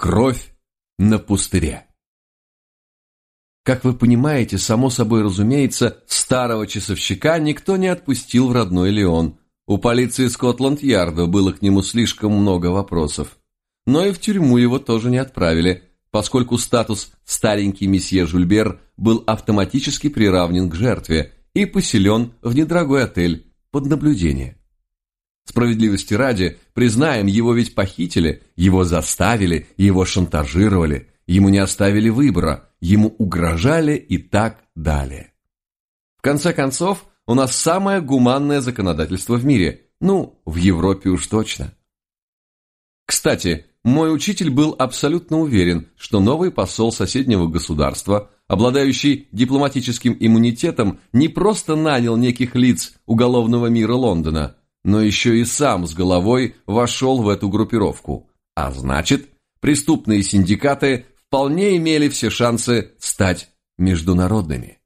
Кровь на пустыре. Как вы понимаете, само собой разумеется, старого часовщика никто не отпустил в родной Леон. У полиции Скотланд-Ярда было к нему слишком много вопросов. Но и в тюрьму его тоже не отправили, поскольку статус «старенький месье Жульбер» был автоматически приравнен к жертве и поселен в недорогой отель под наблюдение. Справедливости ради, признаем, его ведь похитили, его заставили, его шантажировали, ему не оставили выбора, ему угрожали и так далее. В конце концов, у нас самое гуманное законодательство в мире, ну, в Европе уж точно. Кстати, мой учитель был абсолютно уверен, что новый посол соседнего государства, обладающий дипломатическим иммунитетом, не просто нанял неких лиц уголовного мира Лондона, но еще и сам с головой вошел в эту группировку. А значит, преступные синдикаты вполне имели все шансы стать международными.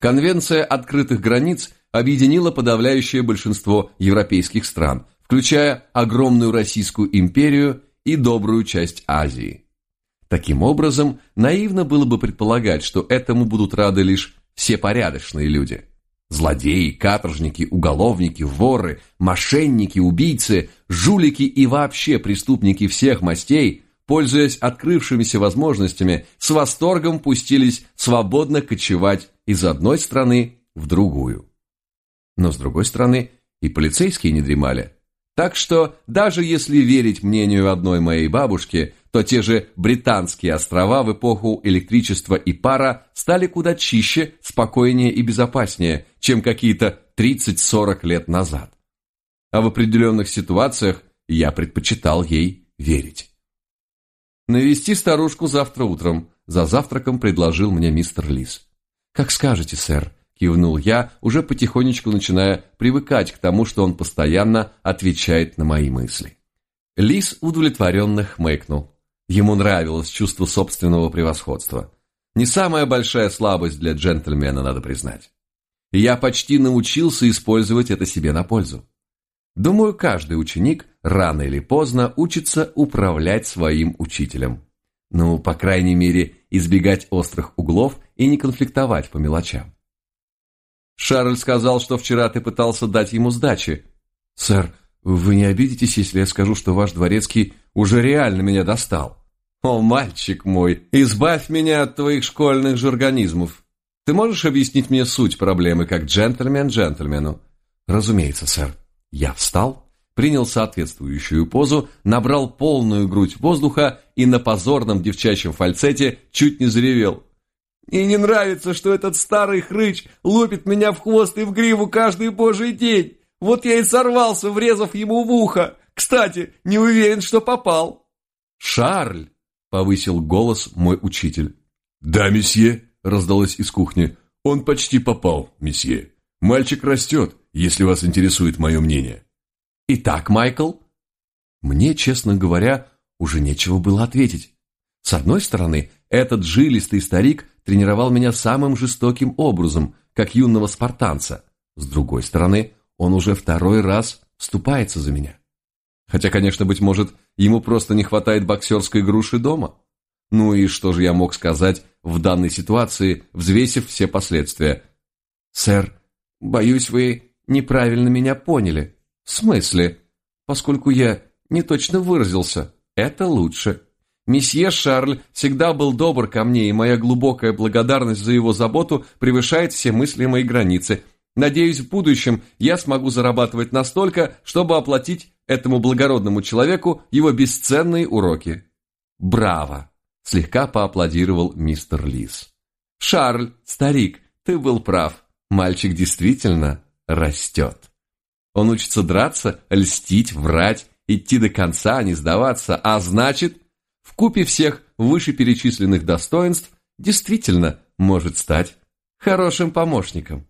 Конвенция открытых границ объединила подавляющее большинство европейских стран – включая огромную Российскую империю и добрую часть Азии. Таким образом, наивно было бы предполагать, что этому будут рады лишь все порядочные люди. Злодеи, каторжники, уголовники, воры, мошенники, убийцы, жулики и вообще преступники всех мастей, пользуясь открывшимися возможностями, с восторгом пустились свободно кочевать из одной страны в другую. Но с другой стороны, и полицейские не дремали. Так что, даже если верить мнению одной моей бабушки, то те же британские острова в эпоху электричества и пара стали куда чище, спокойнее и безопаснее, чем какие-то 30-40 лет назад. А в определенных ситуациях я предпочитал ей верить. «Навести старушку завтра утром», – за завтраком предложил мне мистер Лис. «Как скажете, сэр», Кивнул я, уже потихонечку начиная привыкать к тому, что он постоянно отвечает на мои мысли. Лис удовлетворенно хмыкнул. Ему нравилось чувство собственного превосходства. Не самая большая слабость для джентльмена, надо признать. И я почти научился использовать это себе на пользу. Думаю, каждый ученик рано или поздно учится управлять своим учителем. Ну, по крайней мере, избегать острых углов и не конфликтовать по мелочам. Шарль сказал, что вчера ты пытался дать ему сдачи. Сэр, вы не обидитесь, если я скажу, что ваш дворецкий уже реально меня достал? О, мальчик мой, избавь меня от твоих школьных же организмов. Ты можешь объяснить мне суть проблемы, как джентльмен джентльмену? Разумеется, сэр. Я встал, принял соответствующую позу, набрал полную грудь воздуха и на позорном девчачьем фальцете чуть не заревел. И не нравится, что этот старый хрыч лупит меня в хвост и в гриву каждый божий день. Вот я и сорвался, врезав ему в ухо. Кстати, не уверен, что попал. «Шарль!» — повысил голос мой учитель. «Да, месье!» — раздалось из кухни. «Он почти попал, месье. Мальчик растет, если вас интересует мое мнение». «Итак, Майкл?» Мне, честно говоря, уже нечего было ответить. С одной стороны, этот жилистый старик тренировал меня самым жестоким образом, как юного спартанца. С другой стороны, он уже второй раз вступается за меня. Хотя, конечно, быть может, ему просто не хватает боксерской груши дома. Ну и что же я мог сказать в данной ситуации, взвесив все последствия? «Сэр, боюсь, вы неправильно меня поняли. В смысле? Поскольку я не точно выразился, это лучше». Месье Шарль всегда был добр ко мне, и моя глубокая благодарность за его заботу превышает все мыслимые границы. Надеюсь, в будущем я смогу зарабатывать настолько, чтобы оплатить этому благородному человеку его бесценные уроки. Браво! Слегка поаплодировал мистер Лис. Шарль, старик, ты был прав. Мальчик действительно растет. Он учится драться, льстить, врать, идти до конца, не сдаваться, а значит в купе всех вышеперечисленных достоинств действительно может стать хорошим помощником.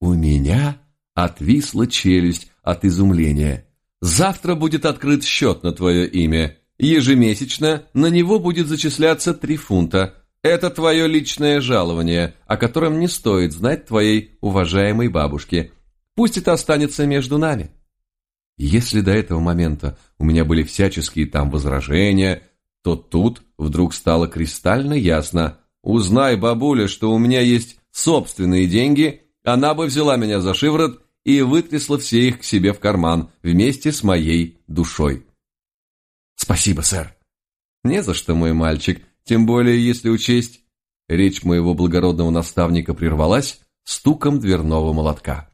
У меня отвисла челюсть от изумления. Завтра будет открыт счет на твое имя. Ежемесячно на него будет зачисляться три фунта. Это твое личное жалование, о котором не стоит знать твоей уважаемой бабушке. Пусть это останется между нами. Если до этого момента у меня были всяческие там возражения, то тут вдруг стало кристально ясно. Узнай, бабуля, что у меня есть собственные деньги, она бы взяла меня за шиворот и вытрясла все их к себе в карман вместе с моей душой. Спасибо, сэр. Не за что, мой мальчик, тем более если учесть... Речь моего благородного наставника прервалась стуком дверного молотка.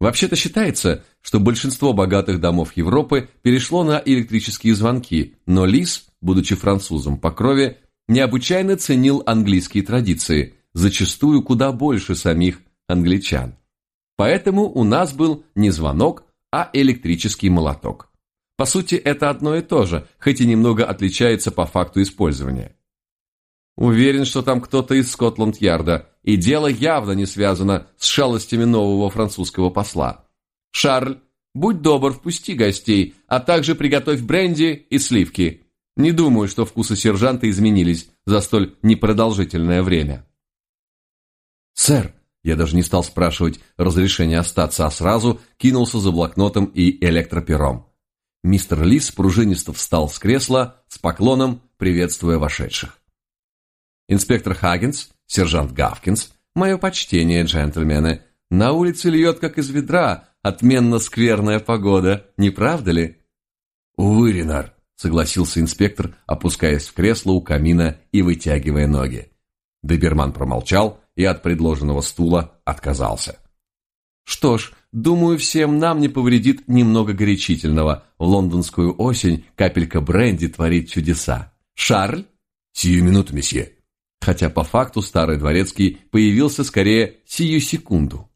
Вообще-то считается, что большинство богатых домов Европы перешло на электрические звонки, но Лис, будучи французом по крови, необычайно ценил английские традиции, зачастую куда больше самих англичан. Поэтому у нас был не звонок, а электрический молоток. По сути, это одно и то же, хоть и немного отличается по факту использования. Уверен, что там кто-то из Скотланд-Ярда, и дело явно не связано с шалостями нового французского посла. Шарль, будь добр, впусти гостей, а также приготовь бренди и сливки. Не думаю, что вкусы сержанта изменились за столь непродолжительное время. Сэр, я даже не стал спрашивать разрешения остаться, а сразу кинулся за блокнотом и электропером. Мистер Лис пружинисто встал с кресла с поклоном, приветствуя вошедших. Инспектор Хаггинс, сержант Гавкинс, мое почтение, джентльмены. На улице льет, как из ведра, отменно скверная погода, не правда ли? Увы, Ренар, согласился инспектор, опускаясь в кресло у камина и вытягивая ноги. Доберман промолчал, и от предложенного стула отказался. Что ж, думаю, всем нам не повредит немного горячительного. В лондонскую осень капелька бренди творит чудеса. Шарль? Сию минуту, месье. Хотя по факту старый дворецкий появился скорее сию секунду.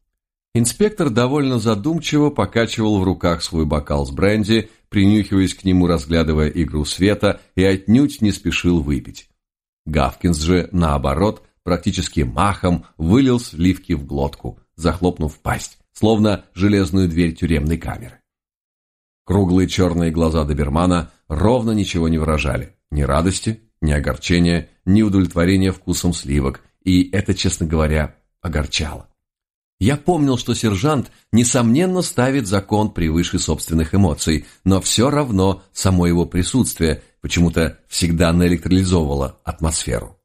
Инспектор довольно задумчиво покачивал в руках свой бокал с бренди, принюхиваясь к нему, разглядывая игру света, и отнюдь не спешил выпить. Гавкинс же, наоборот, практически махом вылил сливки в глотку, захлопнув пасть, словно железную дверь тюремной камеры. Круглые черные глаза добермана ровно ничего не выражали, ни радости, ни огорчения, ни удовлетворения вкусом сливок, и это, честно говоря, огорчало. Я помнил, что сержант, несомненно, ставит закон превыше собственных эмоций, но все равно само его присутствие почему-то всегда наэлектролизовывало атмосферу.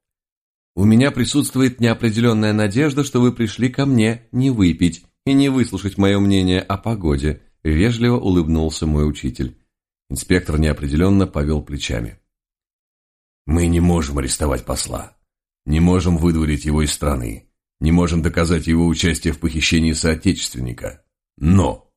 У меня присутствует неопределенная надежда, что вы пришли ко мне не выпить и не выслушать мое мнение о погоде, вежливо улыбнулся мой учитель. Инспектор неопределенно повел плечами. Мы не можем арестовать посла, не можем выдворить его из страны, не можем доказать его участие в похищении соотечественника. Но...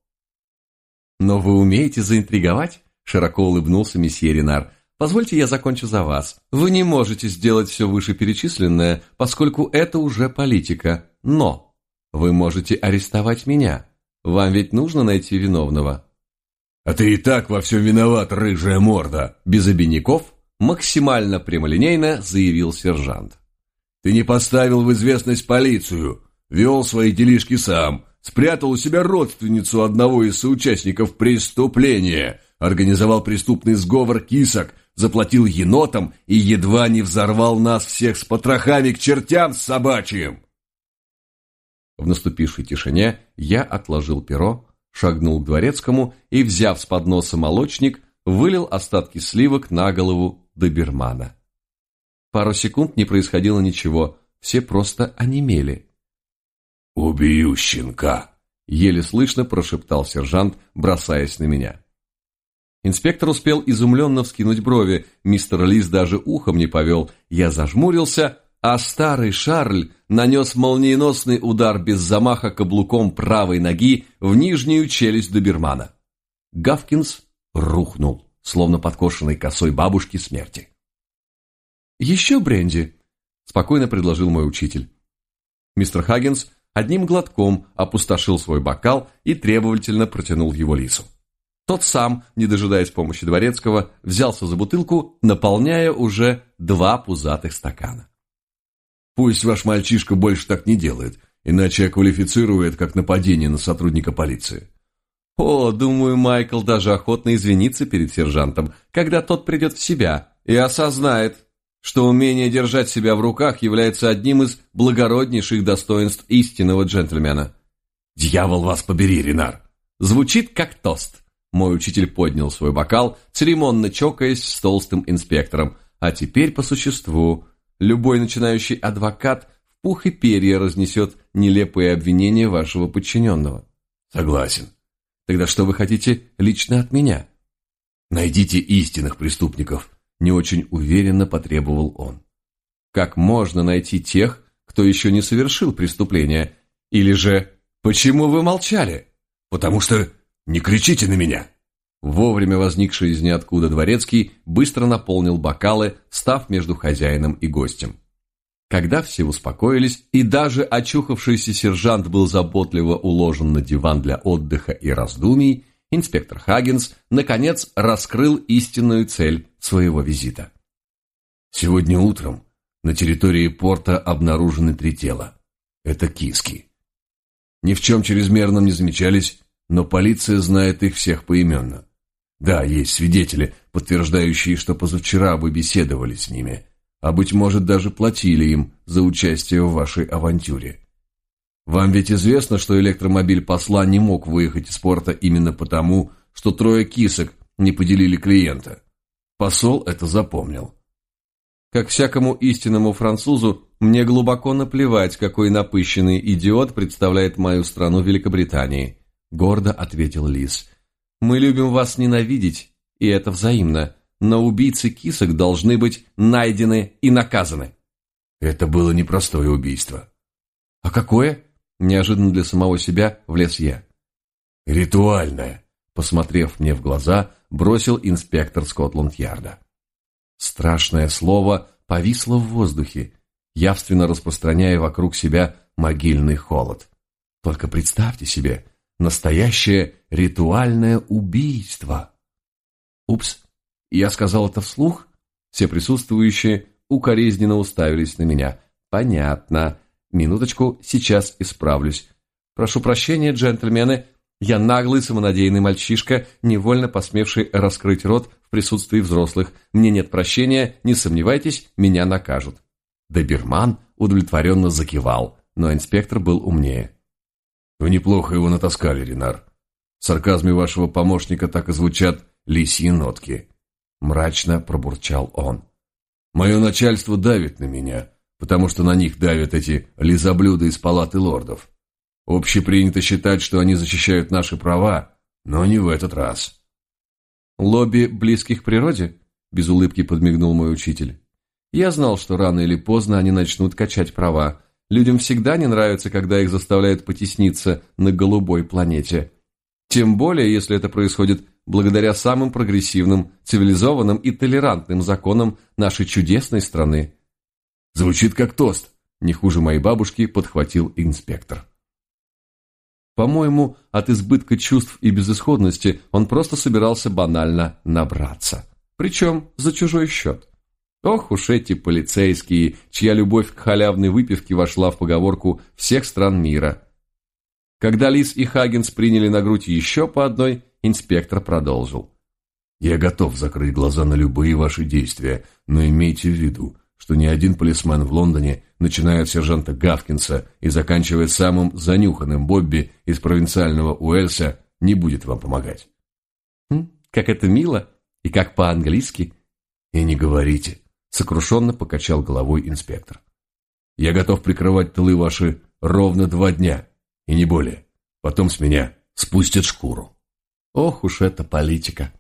Но вы умеете заинтриговать? Широко улыбнулся месье Ренар. Позвольте я закончу за вас. Вы не можете сделать все вышеперечисленное, поскольку это уже политика. Но вы можете арестовать меня. Вам ведь нужно найти виновного. А ты и так во всем виноват, рыжая морда. Без обиняков максимально прямолинейно заявил сержант. Ты не поставил в известность полицию, вел свои делишки сам, спрятал у себя родственницу одного из соучастников преступления, организовал преступный сговор кисок, заплатил енотам и едва не взорвал нас всех с потрохами к чертям собачьим. В наступившей тишине я отложил перо, шагнул к дворецкому и, взяв с подноса молочник, вылил остатки сливок на голову добермана. Пару секунд не происходило ничего, все просто онемели. «Убью щенка!» — еле слышно прошептал сержант, бросаясь на меня. Инспектор успел изумленно вскинуть брови, мистер Лис даже ухом не повел. Я зажмурился, а старый Шарль нанес молниеносный удар без замаха каблуком правой ноги в нижнюю челюсть добермана. Гавкинс рухнул, словно подкошенной косой бабушки смерти. «Еще бренди?» – спокойно предложил мой учитель. Мистер Хаггинс одним глотком опустошил свой бокал и требовательно протянул его лису. Тот сам, не дожидаясь помощи дворецкого, взялся за бутылку, наполняя уже два пузатых стакана. «Пусть ваш мальчишка больше так не делает, иначе это как нападение на сотрудника полиции». «О, думаю, Майкл даже охотно извинится перед сержантом, когда тот придет в себя и осознает, что умение держать себя в руках является одним из благороднейших достоинств истинного джентльмена». «Дьявол вас побери, Ренар!» Звучит как тост. Мой учитель поднял свой бокал, церемонно чокаясь с толстым инспектором. А теперь по существу. Любой начинающий адвокат в пух и перья разнесет нелепые обвинения вашего подчиненного. Согласен. Тогда что вы хотите лично от меня? Найдите истинных преступников, не очень уверенно потребовал он. Как можно найти тех, кто еще не совершил преступления? Или же, почему вы молчали? Потому что не кричите на меня. Вовремя возникший из ниоткуда дворецкий быстро наполнил бокалы, став между хозяином и гостем. Когда все успокоились, и даже очухавшийся сержант был заботливо уложен на диван для отдыха и раздумий, инспектор Хаггинс, наконец, раскрыл истинную цель своего визита. «Сегодня утром на территории порта обнаружены три тела. Это киски. Ни в чем чрезмерном не замечались, но полиция знает их всех поименно. Да, есть свидетели, подтверждающие, что позавчера вы беседовали с ними, а, быть может, даже платили им за участие в вашей авантюре. Вам ведь известно, что электромобиль посла не мог выехать из порта именно потому, что трое кисок не поделили клиента. Посол это запомнил. Как всякому истинному французу, мне глубоко наплевать, какой напыщенный идиот представляет мою страну Великобритании, гордо ответил Лис. Мы любим вас ненавидеть, и это взаимно, но убийцы кисок должны быть найдены и наказаны. Это было непростое убийство. А какое? Неожиданно для самого себя влез я. «Ритуальное», — посмотрев мне в глаза, бросил инспектор Скотланд-Ярда. Страшное слово повисло в воздухе, явственно распространяя вокруг себя могильный холод. Только представьте себе, настоящее ритуальное убийство. Упс, я сказал это вслух? Все присутствующие укоризненно уставились на меня. Понятно. Минуточку, сейчас исправлюсь. Прошу прощения, джентльмены, я наглый самонадеянный мальчишка, невольно посмевший раскрыть рот в присутствии взрослых. Мне нет прощения, не сомневайтесь, меня накажут. Доберман удовлетворенно закивал, но инспектор был умнее. Вы неплохо его натаскали, Ренар. В сарказме вашего помощника так и звучат лисьи нотки. Мрачно пробурчал он. Мое начальство давит на меня, потому что на них давят эти лизоблюда из палаты лордов. Общепринято считать, что они защищают наши права, но не в этот раз. «Лобби близких природе?» – без улыбки подмигнул мой учитель. «Я знал, что рано или поздно они начнут качать права. Людям всегда не нравится, когда их заставляют потесниться на голубой планете. Тем более, если это происходит благодаря самым прогрессивным, цивилизованным и толерантным законам нашей чудесной страны. Звучит как тост, не хуже моей бабушки подхватил инспектор. По-моему, от избытка чувств и безысходности он просто собирался банально набраться. Причем за чужой счет. Ох уж эти полицейские, чья любовь к халявной выпивке вошла в поговорку всех стран мира. Когда Лис и Хагенс приняли на грудь еще по одной, инспектор продолжил. «Я готов закрыть глаза на любые ваши действия, но имейте в виду, что ни один полисмен в Лондоне, начиная от сержанта Гавкинса и заканчивая самым занюханным Бобби из провинциального Уэльса, не будет вам помогать». «Хм, «Как это мило и как по-английски». «И не говорите», — сокрушенно покачал головой инспектор. «Я готов прикрывать тылы ваши ровно два дня, и не более. Потом с меня спустят шкуру». Ох уж эта политика.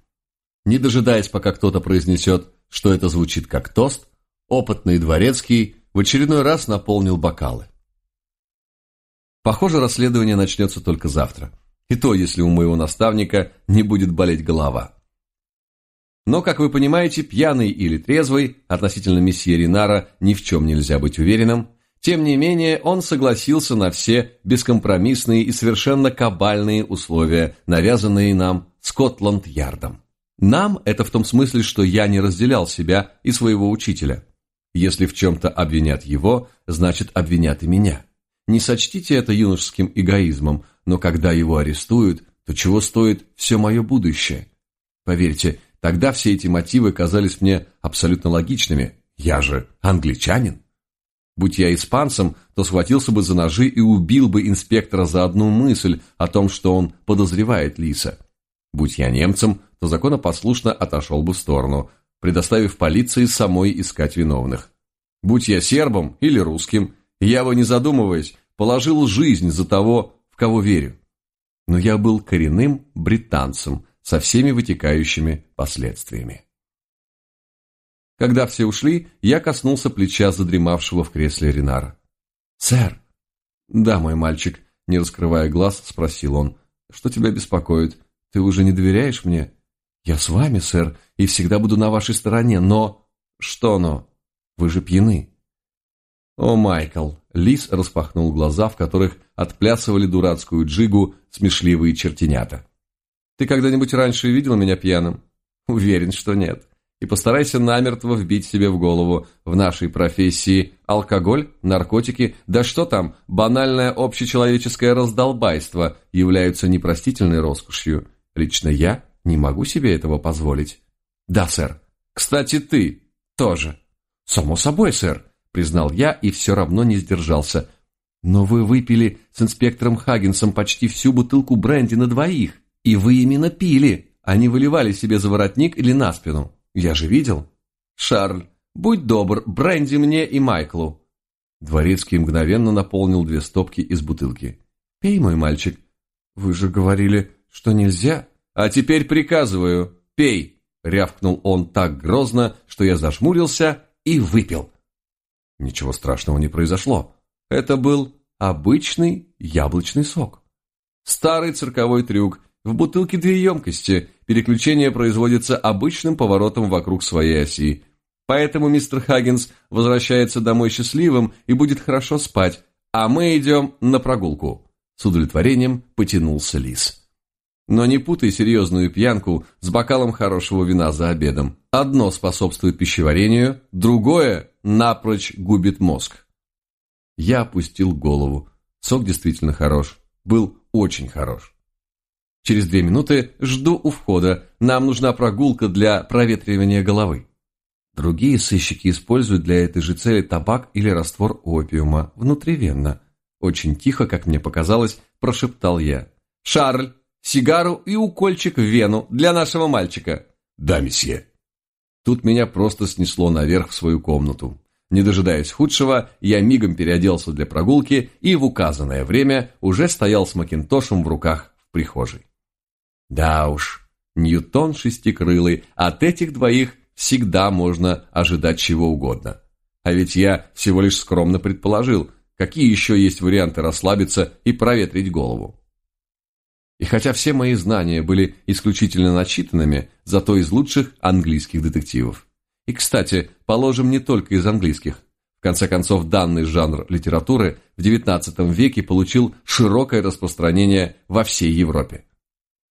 Не дожидаясь, пока кто-то произнесет, что это звучит как тост, опытный дворецкий в очередной раз наполнил бокалы. Похоже, расследование начнется только завтра. И то, если у моего наставника не будет болеть голова. Но, как вы понимаете, пьяный или трезвый, относительно месье Ринара ни в чем нельзя быть уверенным, тем не менее он согласился на все бескомпромиссные и совершенно кабальные условия, навязанные нам Скотланд-Ярдом. Нам это в том смысле, что я не разделял себя и своего учителя. Если в чем-то обвинят его, значит обвинят и меня. Не сочтите это юношеским эгоизмом, но когда его арестуют, то чего стоит все мое будущее? Поверьте, Тогда все эти мотивы казались мне абсолютно логичными. Я же англичанин. Будь я испанцем, то схватился бы за ножи и убил бы инспектора за одну мысль о том, что он подозревает Лиса. Будь я немцем, то законопослушно отошел бы в сторону, предоставив полиции самой искать виновных. Будь я сербом или русским, я бы, не задумываясь, положил жизнь за того, в кого верю. Но я был коренным британцем со всеми вытекающими последствиями. Когда все ушли, я коснулся плеча задремавшего в кресле Ренара. «Сэр!» «Да, мой мальчик», — не раскрывая глаз, спросил он. «Что тебя беспокоит? Ты уже не доверяешь мне?» «Я с вами, сэр, и всегда буду на вашей стороне, но...» «Что но? Вы же пьяны». «О, Майкл!» — Лис распахнул глаза, в которых отплясывали дурацкую джигу смешливые чертенята. «Ты когда-нибудь раньше видел меня пьяным?» «Уверен, что нет и постарайся намертво вбить себе в голову в нашей профессии алкоголь, наркотики, да что там, банальное общечеловеческое раздолбайство являются непростительной роскошью. Лично я не могу себе этого позволить. Да, сэр. Кстати, ты тоже. Само собой, сэр, признал я и все равно не сдержался. Но вы выпили с инспектором Хаггинсом почти всю бутылку бренди на двоих, и вы именно пили, а не выливали себе за воротник или на спину. Я же видел. Шарль, будь добр, бренди мне и Майклу. Дворецкий мгновенно наполнил две стопки из бутылки. Пей, мой мальчик. Вы же говорили, что нельзя. А теперь приказываю, пей, рявкнул он так грозно, что я зажмурился и выпил. Ничего страшного не произошло. Это был обычный яблочный сок. Старый цирковой трюк, в бутылке две емкости, переключение производится обычным поворотом вокруг своей оси. Поэтому мистер Хаггинс возвращается домой счастливым и будет хорошо спать, а мы идем на прогулку. С удовлетворением потянулся лис. Но не путай серьезную пьянку с бокалом хорошего вина за обедом. Одно способствует пищеварению, другое напрочь губит мозг. Я опустил голову. Сок действительно хорош. Был очень хорош. Через две минуты жду у входа. Нам нужна прогулка для проветривания головы. Другие сыщики используют для этой же цели табак или раствор опиума внутривенно. Очень тихо, как мне показалось, прошептал я. «Шарль, сигару и укольчик в вену для нашего мальчика». «Да, месье». Тут меня просто снесло наверх в свою комнату. Не дожидаясь худшего, я мигом переоделся для прогулки и в указанное время уже стоял с Макинтошем в руках в прихожей. Да уж, Ньютон шестикрылый, от этих двоих всегда можно ожидать чего угодно. А ведь я всего лишь скромно предположил, какие еще есть варианты расслабиться и проветрить голову. И хотя все мои знания были исключительно начитанными, зато из лучших английских детективов. И, кстати, положим не только из английских. В конце концов, данный жанр литературы в XIX веке получил широкое распространение во всей Европе.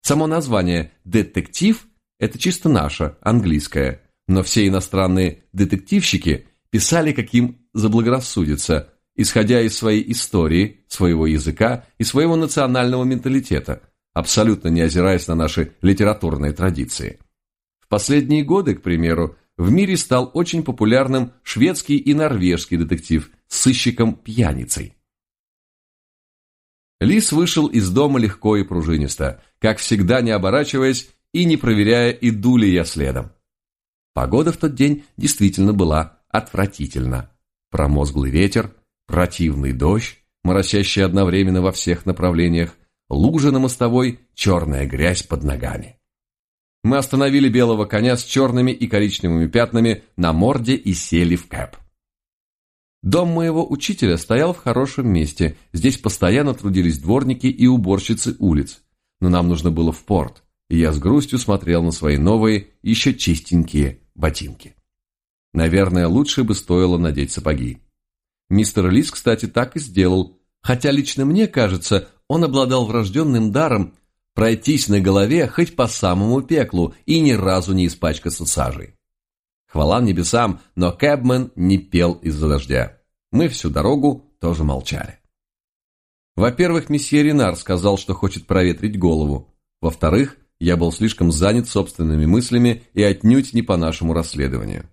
Само название «детектив» – это чисто наше, английское, но все иностранные детективщики писали каким заблагорассудится, исходя из своей истории, своего языка и своего национального менталитета, абсолютно не озираясь на наши литературные традиции. В последние годы, к примеру, в мире стал очень популярным шведский и норвежский детектив с сыщиком-пьяницей. Лис вышел из дома легко и пружинисто, как всегда не оборачиваясь и не проверяя, иду ли я следом. Погода в тот день действительно была отвратительна. Промозглый ветер, противный дождь, моросящий одновременно во всех направлениях, лужа на мостовой, черная грязь под ногами. Мы остановили белого коня с черными и коричневыми пятнами на морде и сели в кэп. Дом моего учителя стоял в хорошем месте, здесь постоянно трудились дворники и уборщицы улиц. Но нам нужно было в порт, и я с грустью смотрел на свои новые, еще чистенькие ботинки. Наверное, лучше бы стоило надеть сапоги. Мистер Лис, кстати, так и сделал, хотя лично мне кажется, он обладал врожденным даром пройтись на голове хоть по самому пеклу и ни разу не испачкаться сажей. Хвала небесам, но Кэбмен не пел из-за дождя. Мы всю дорогу тоже молчали. Во-первых, месье Ренар сказал, что хочет проветрить голову. Во-вторых, я был слишком занят собственными мыслями и отнюдь не по нашему расследованию.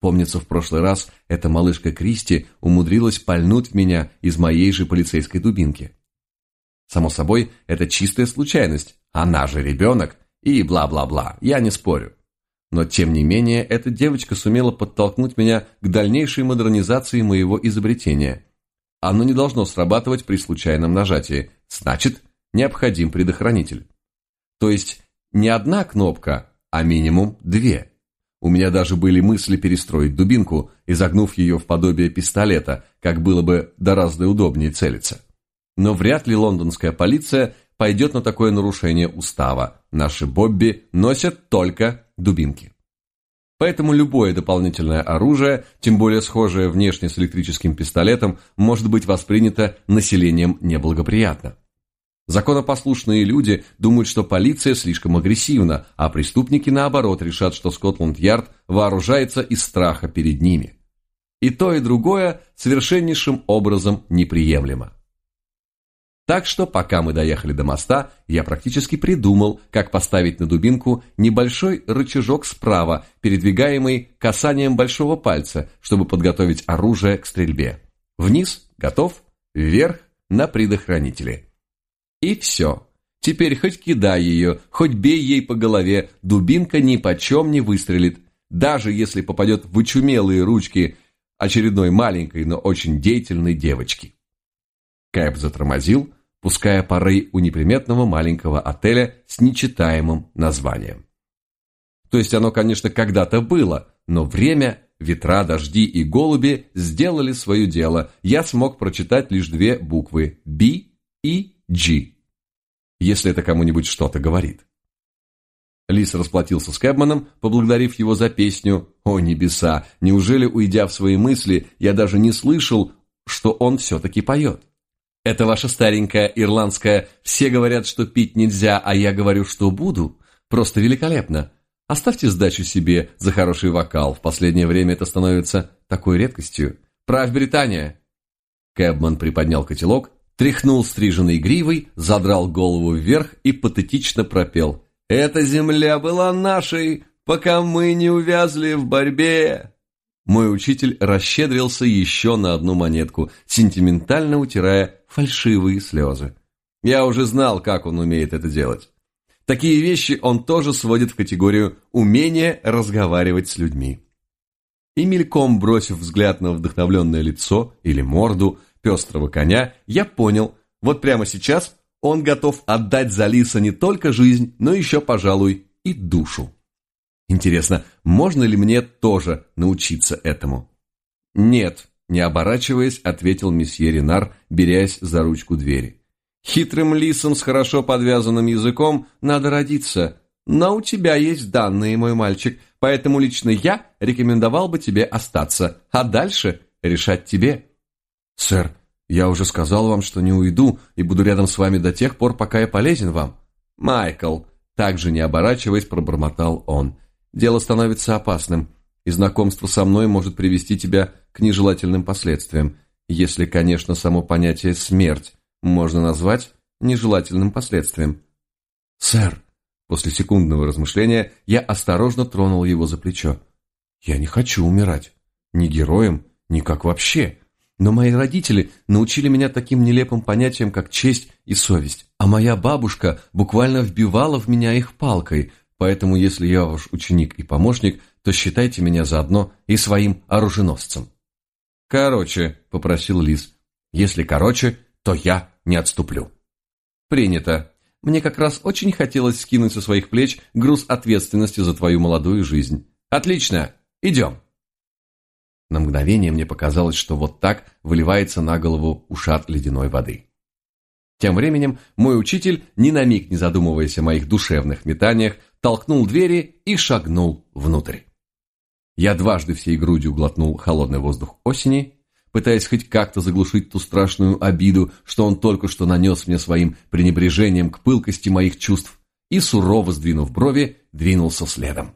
Помнится, в прошлый раз эта малышка Кристи умудрилась пальнуть меня из моей же полицейской дубинки. Само собой, это чистая случайность, она же ребенок, и бла-бла-бла, я не спорю. Но, тем не менее, эта девочка сумела подтолкнуть меня к дальнейшей модернизации моего изобретения. Оно не должно срабатывать при случайном нажатии, значит, необходим предохранитель. То есть, не одна кнопка, а минимум две. У меня даже были мысли перестроить дубинку, изогнув ее в подобие пистолета, как было бы гораздо удобнее целиться. Но вряд ли лондонская полиция пойдет на такое нарушение устава. Наши Бобби носят только дубинки. Поэтому любое дополнительное оружие, тем более схожее внешне с электрическим пистолетом, может быть воспринято населением неблагоприятно. Законопослушные люди думают, что полиция слишком агрессивна, а преступники, наоборот, решат, что Скотланд-Ярд вооружается из страха перед ними. И то, и другое совершеннейшим образом неприемлемо. Так что, пока мы доехали до моста, я практически придумал, как поставить на дубинку небольшой рычажок справа, передвигаемый касанием большого пальца, чтобы подготовить оружие к стрельбе. Вниз – готов, вверх – на предохранителе. И все. Теперь хоть кидай ее, хоть бей ей по голове, дубинка ни почем не выстрелит, даже если попадет в очумелые ручки очередной маленькой, но очень деятельной девочки. Кэп затормозил, пуская пары у неприметного маленького отеля с нечитаемым названием. То есть оно, конечно, когда-то было, но время, ветра, дожди и голуби сделали свое дело. Я смог прочитать лишь две буквы «B» и «G», если это кому-нибудь что-то говорит. Лис расплатился с Кэбманом, поблагодарив его за песню «О небеса! Неужели, уйдя в свои мысли, я даже не слышал, что он все-таки поет?» Это ваша старенькая ирландская «все говорят, что пить нельзя, а я говорю, что буду» просто великолепно. Оставьте сдачу себе за хороший вокал, в последнее время это становится такой редкостью. Правь, Британия!» Кэбман приподнял котелок, тряхнул стриженной гривой, задрал голову вверх и патетично пропел «Эта земля была нашей, пока мы не увязли в борьбе!» Мой учитель расщедрился еще на одну монетку, сентиментально утирая фальшивые слезы. Я уже знал, как он умеет это делать. Такие вещи он тоже сводит в категорию «умение разговаривать с людьми». И мельком бросив взгляд на вдохновленное лицо или морду пестрого коня, я понял, вот прямо сейчас он готов отдать за лиса не только жизнь, но еще, пожалуй, и душу. Интересно, можно ли мне тоже научиться этому? Нет, не оборачиваясь, ответил месье Ренар, берясь за ручку двери. «Хитрым лисом с хорошо подвязанным языком надо родиться, но у тебя есть данные, мой мальчик, поэтому лично я рекомендовал бы тебе остаться, а дальше решать тебе». «Сэр, я уже сказал вам, что не уйду и буду рядом с вами до тех пор, пока я полезен вам». «Майкл», также не оборачиваясь, пробормотал он, — «дело становится опасным» и знакомство со мной может привести тебя к нежелательным последствиям, если, конечно, само понятие «смерть» можно назвать нежелательным последствием. «Сэр!» После секундного размышления я осторожно тронул его за плечо. «Я не хочу умирать. Ни героем, ни как вообще. Но мои родители научили меня таким нелепым понятиям, как честь и совесть. А моя бабушка буквально вбивала в меня их палкой, поэтому если я ваш ученик и помощник, то считайте меня заодно и своим оруженосцем». «Короче», — попросил Лис. «Если короче, то я не отступлю». «Принято. Мне как раз очень хотелось скинуть со своих плеч груз ответственности за твою молодую жизнь. Отлично, идем». На мгновение мне показалось, что вот так выливается на голову ушат ледяной воды. Тем временем мой учитель, ни на миг не задумываясь о моих душевных метаниях, толкнул двери и шагнул внутрь. Я дважды всей грудью глотнул холодный воздух осени, пытаясь хоть как-то заглушить ту страшную обиду, что он только что нанес мне своим пренебрежением к пылкости моих чувств, и, сурово сдвинув брови, двинулся следом.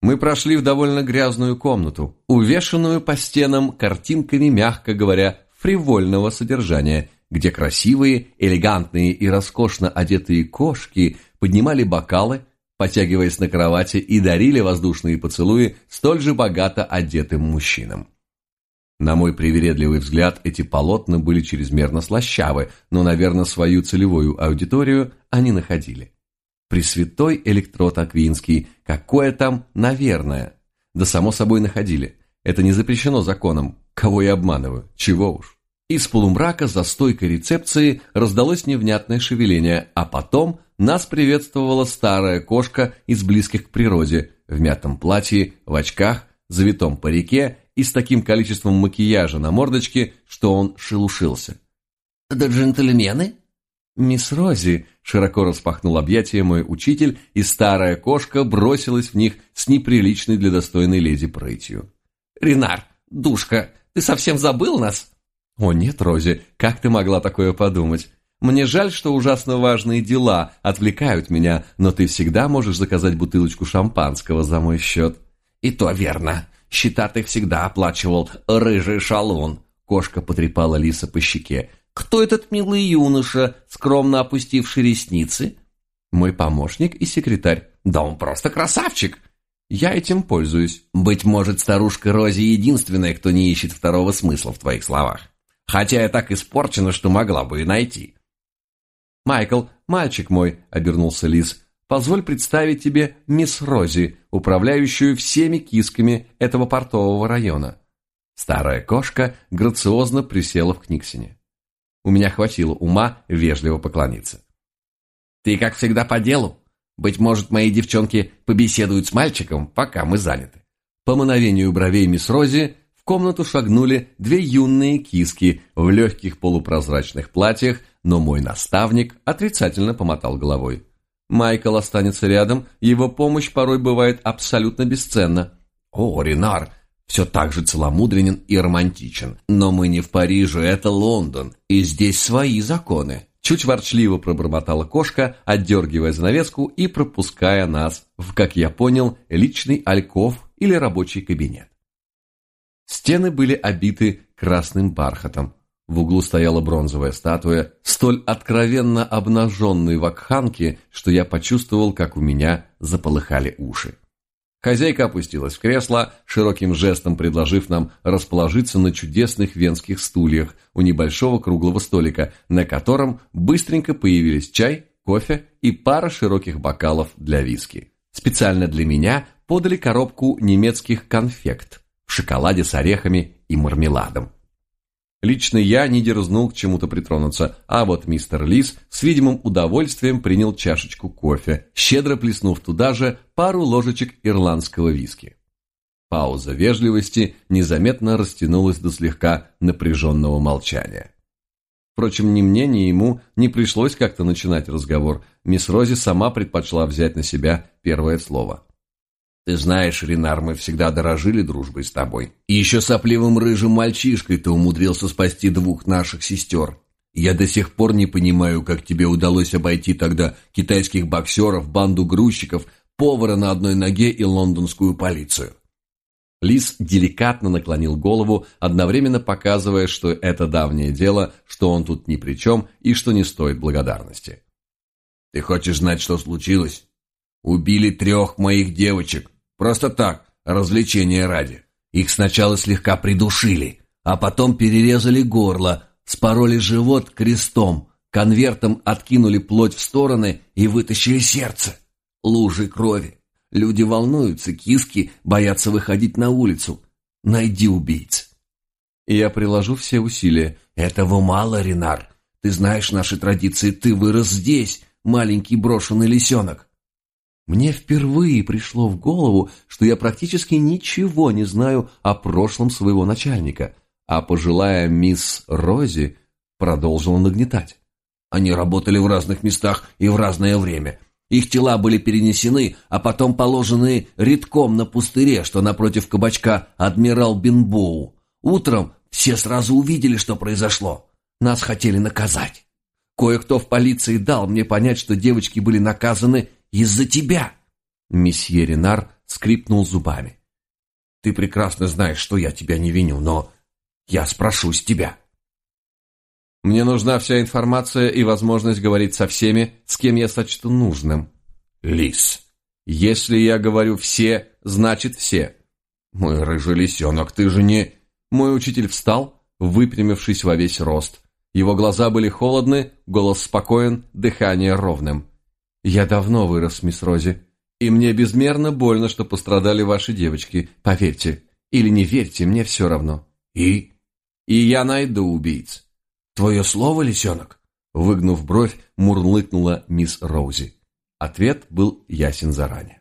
Мы прошли в довольно грязную комнату, увешанную по стенам картинками, мягко говоря, фривольного содержания, где красивые, элегантные и роскошно одетые кошки поднимали бокалы, потягиваясь на кровати и дарили воздушные поцелуи столь же богато одетым мужчинам. На мой привередливый взгляд, эти полотна были чрезмерно слащавы, но, наверное, свою целевую аудиторию они находили. Пресвятой электрод Аквинский, какое там «наверное». Да само собой находили. Это не запрещено законом. Кого я обманываю? Чего уж. Из полумрака за стойкой рецепции раздалось невнятное шевеление, а потом нас приветствовала старая кошка из близких к природе, в мятом платье, в очках, завитом парике и с таким количеством макияжа на мордочке, что он шелушился. «Да джентльмены?» «Мисс Рози!» – широко распахнул объятия мой учитель, и старая кошка бросилась в них с неприличной для достойной леди прытью. «Ренар, душка, ты совсем забыл нас?» «О нет, Рози, как ты могла такое подумать? Мне жаль, что ужасно важные дела отвлекают меня, но ты всегда можешь заказать бутылочку шампанского за мой счет». «И то верно. Счета ты всегда оплачивал, рыжий шалун». Кошка потрепала лиса по щеке. «Кто этот милый юноша, скромно опустивший ресницы?» «Мой помощник и секретарь». «Да он просто красавчик!» «Я этим пользуюсь». «Быть может, старушка Рози единственная, кто не ищет второго смысла в твоих словах. Хотя я так испорчена, что могла бы и найти». «Майкл, мальчик мой», — обернулся Лис, — «позволь представить тебе мисс Рози, управляющую всеми кисками этого портового района». Старая кошка грациозно присела в Книксоне. У меня хватило ума вежливо поклониться. «Ты, как всегда, по делу. Быть может, мои девчонки побеседуют с мальчиком, пока мы заняты». По мановению бровей мисс Рози в комнату шагнули две юные киски в легких полупрозрачных платьях, но мой наставник отрицательно помотал головой. Майкл останется рядом, его помощь порой бывает абсолютно бесценна. «О, Ренар, все так же целомудренен и романтичен. Но мы не в Париже, это Лондон, и здесь свои законы». Чуть ворчливо пробормотала кошка, отдергивая занавеску и пропуская нас в, как я понял, личный альков или рабочий кабинет. Стены были обиты красным бархатом. В углу стояла бронзовая статуя, столь откровенно обнаженной вакханки, что я почувствовал, как у меня заполыхали уши. Хозяйка опустилась в кресло, широким жестом предложив нам расположиться на чудесных венских стульях у небольшого круглого столика, на котором быстренько появились чай, кофе и пара широких бокалов для виски. Специально для меня подали коробку немецких конфект в шоколаде с орехами и мармеладом. Лично я не дерзнул к чему-то притронуться, а вот мистер Лис с видимым удовольствием принял чашечку кофе, щедро плеснув туда же пару ложечек ирландского виски. Пауза вежливости незаметно растянулась до слегка напряженного молчания. Впрочем, ни мне, ни ему не пришлось как-то начинать разговор. Мисс Рози сама предпочла взять на себя первое слово. Ты знаешь, Ренар, мы всегда дорожили дружбой с тобой. И еще сопливым рыжим мальчишкой ты умудрился спасти двух наших сестер. Я до сих пор не понимаю, как тебе удалось обойти тогда китайских боксеров, банду грузчиков, повара на одной ноге и лондонскую полицию. Лис деликатно наклонил голову, одновременно показывая, что это давнее дело, что он тут ни при чем и что не стоит благодарности. «Ты хочешь знать, что случилось? Убили трех моих девочек. Просто так, развлечения ради. Их сначала слегка придушили, а потом перерезали горло, спороли живот крестом, конвертом откинули плоть в стороны и вытащили сердце. Лужи крови. Люди волнуются, киски боятся выходить на улицу. Найди убийц. И я приложу все усилия. Этого мало, Ренар. Ты знаешь наши традиции, ты вырос здесь, маленький брошенный лисенок. Мне впервые пришло в голову, что я практически ничего не знаю о прошлом своего начальника, а пожилая мисс Рози продолжила нагнетать. Они работали в разных местах и в разное время. Их тела были перенесены, а потом положены редком на пустыре, что напротив кабачка «Адмирал Бенбоу». Утром все сразу увидели, что произошло. Нас хотели наказать. Кое-кто в полиции дал мне понять, что девочки были наказаны из-за тебя!» Месье Ренар скрипнул зубами. «Ты прекрасно знаешь, что я тебя не виню, но я спрошу с тебя». «Мне нужна вся информация и возможность говорить со всеми, с кем я сочту нужным». «Лис». «Если я говорю «все», значит «все». «Мой рыжий лисенок, ты же не...» Мой учитель встал, выпрямившись во весь рост. Его глаза были холодны, голос спокоен, дыхание ровным. Я давно вырос, мисс Рози, и мне безмерно больно, что пострадали ваши девочки, поверьте. Или не верьте, мне все равно. И? И я найду убийц. Твое слово, лисенок? Выгнув бровь, мурлыкнула мисс Роузи. Ответ был ясен заранее.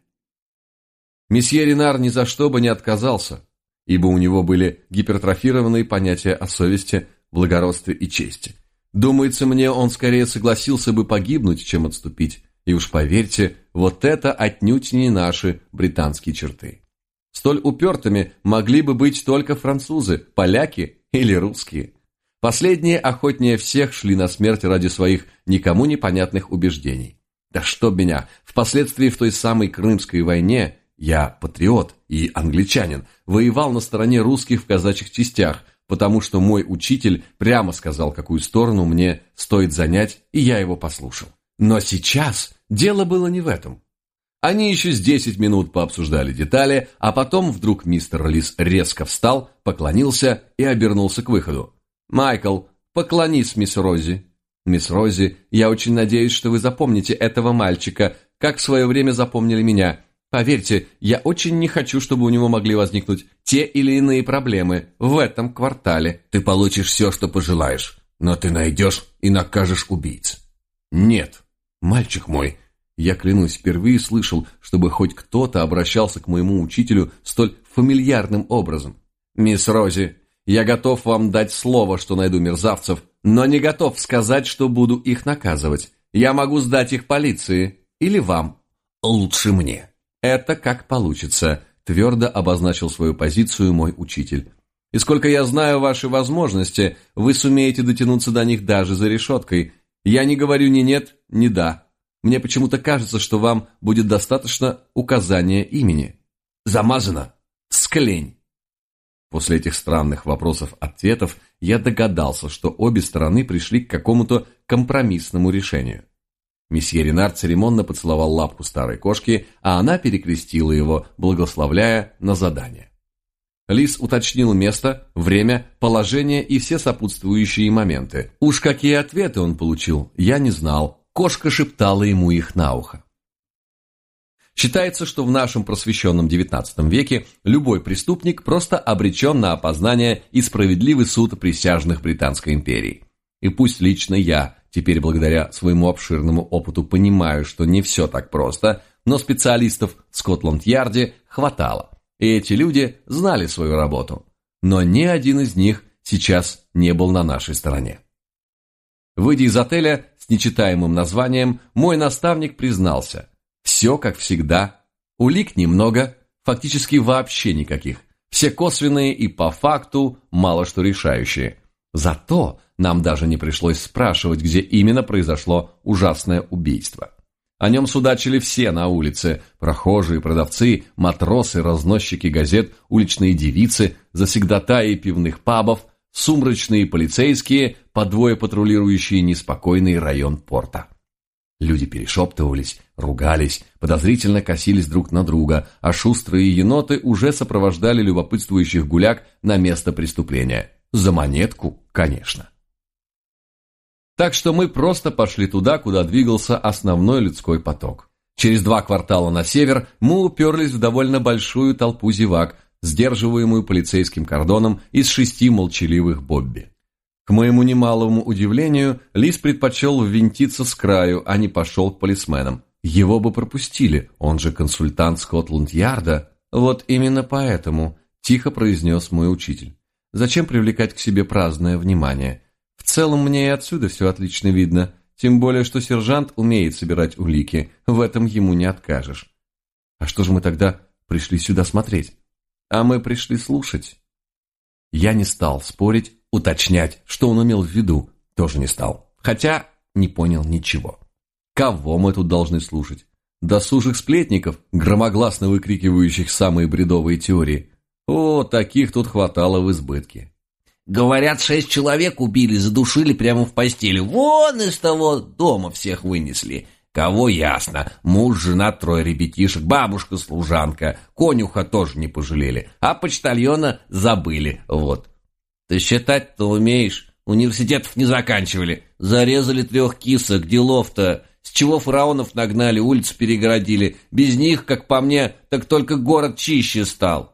Месье Ренар ни за что бы не отказался, ибо у него были гипертрофированные понятия о совести, благородстве и чести. Думается мне, он скорее согласился бы погибнуть, чем отступить. И уж поверьте, вот это отнюдь не наши британские черты. Столь упертыми могли бы быть только французы, поляки или русские. Последние охотнее всех шли на смерть ради своих никому непонятных убеждений. Да что меня, впоследствии в той самой Крымской войне я патриот и англичанин, воевал на стороне русских в казачьих частях, потому что мой учитель прямо сказал, какую сторону мне стоит занять, и я его послушал. Но сейчас дело было не в этом. Они еще с десять минут пообсуждали детали, а потом вдруг мистер Лис резко встал, поклонился и обернулся к выходу. «Майкл, поклонись мисс Рози». «Мисс Рози, я очень надеюсь, что вы запомните этого мальчика, как в свое время запомнили меня. Поверьте, я очень не хочу, чтобы у него могли возникнуть те или иные проблемы в этом квартале. Ты получишь все, что пожелаешь, но ты найдешь и накажешь убийц. Нет, мальчик мой, я клянусь, впервые слышал, чтобы хоть кто-то обращался к моему учителю столь фамильярным образом. Мисс Рози, я готов вам дать слово, что найду мерзавцев, но не готов сказать, что буду их наказывать. Я могу сдать их полиции или вам. Лучше мне. «Это как получится», – твердо обозначил свою позицию мой учитель. «И сколько я знаю ваши возможности, вы сумеете дотянуться до них даже за решеткой. Я не говорю ни нет, ни да. Мне почему-то кажется, что вам будет достаточно указания имени». «Замазано?» «Склень». После этих странных вопросов-ответов я догадался, что обе стороны пришли к какому-то компромиссному решению. Месье Ренар церемонно поцеловал лапку старой кошки, а она перекрестила его, благословляя на задание. Лис уточнил место, время, положение и все сопутствующие моменты. Уж какие ответы он получил, я не знал. Кошка шептала ему их на ухо. Считается, что в нашем просвещенном XIX веке любой преступник просто обречен на опознание и справедливый суд присяжных Британской империи. И пусть лично я Теперь, благодаря своему обширному опыту, понимаю, что не все так просто, но специалистов в Скотланд-Ярде хватало. И эти люди знали свою работу. Но ни один из них сейчас не был на нашей стороне. Выйдя из отеля с нечитаемым названием, мой наставник признался. Все как всегда. Улик немного, фактически вообще никаких. Все косвенные и по факту мало что решающие. Зато нам даже не пришлось спрашивать, где именно произошло ужасное убийство. О нем судачили все на улице – прохожие, продавцы, матросы, разносчики газет, уличные девицы, завсегдатаи пивных пабов, сумрачные полицейские, по двое патрулирующие неспокойный район порта. Люди перешептывались, ругались, подозрительно косились друг на друга, а шустрые еноты уже сопровождали любопытствующих гуляк на место преступления. За монетку, конечно. Так что мы просто пошли туда, куда двигался основной людской поток. Через два квартала на север мы уперлись в довольно большую толпу зевак, сдерживаемую полицейским кордоном из шести молчаливых Бобби. К моему немалому удивлению, Лис предпочел ввинтиться с краю, а не пошел к полисменам. Его бы пропустили, он же консультант Скотланд-Ярда. Вот именно поэтому, тихо произнес мой учитель. Зачем привлекать к себе праздное внимание? Целом мне и отсюда все отлично видно, тем более, что сержант умеет собирать улики, в этом ему не откажешь. А что же мы тогда пришли сюда смотреть? А мы пришли слушать. Я не стал спорить, уточнять, что он имел в виду, тоже не стал. Хотя не понял ничего. Кого мы тут должны слушать? Досужих сплетников, громогласно выкрикивающих самые бредовые теории. О, таких тут хватало в избытке. Говорят, шесть человек убили, задушили прямо в постели. Вон из того дома всех вынесли. Кого ясно. Муж, жена, трое ребятишек, бабушка, служанка. Конюха тоже не пожалели. А почтальона забыли. Вот. Ты считать-то умеешь? Университетов не заканчивали. Зарезали трех кисок, делов-то. С чего фараонов нагнали, улицу перегородили. Без них, как по мне, так только город чище стал.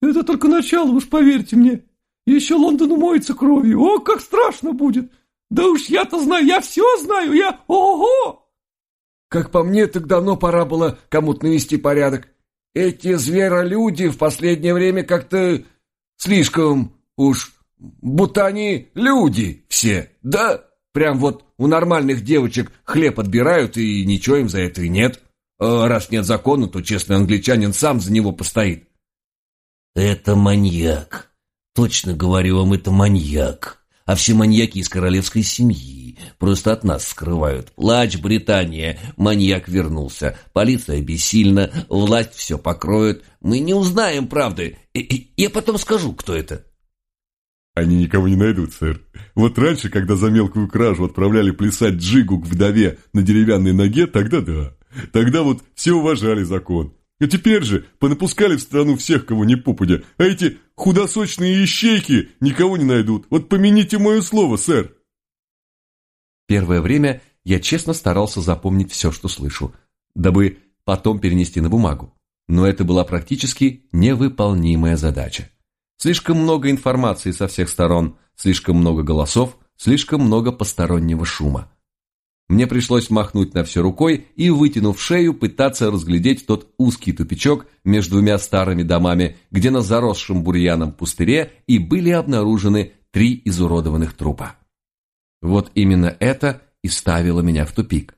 Это только начало, уж поверьте мне. Еще Лондон умоется кровью. О, как страшно будет! Да уж я-то знаю, я все знаю, я... Ого! Как по мне, так давно пора было кому-то навести порядок. Эти зверолюди в последнее время как-то слишком уж... Будто они люди все, да? Прям вот у нормальных девочек хлеб отбирают, и ничего им за это и нет. А раз нет закона, то честный англичанин сам за него постоит. Это маньяк. Точно говорю вам, это маньяк. А все маньяки из королевской семьи. Просто от нас скрывают. Плач, Британия. Маньяк вернулся. Полиция бессильна. Власть все покроет. Мы не узнаем правды. И, и, я потом скажу, кто это. Они никого не найдут, сэр. Вот раньше, когда за мелкую кражу отправляли плясать джигу к вдове на деревянной ноге, тогда да. Тогда вот все уважали закон. А теперь же понапускали в страну всех, кого не попадя, а эти худосочные ищейки никого не найдут. Вот помяните мое слово, сэр. Первое время я честно старался запомнить все, что слышу, дабы потом перенести на бумагу. Но это была практически невыполнимая задача. Слишком много информации со всех сторон, слишком много голосов, слишком много постороннего шума. Мне пришлось махнуть на все рукой и, вытянув шею, пытаться разглядеть тот узкий тупичок между двумя старыми домами, где на заросшем бурьяном пустыре и были обнаружены три изуродованных трупа. Вот именно это и ставило меня в тупик.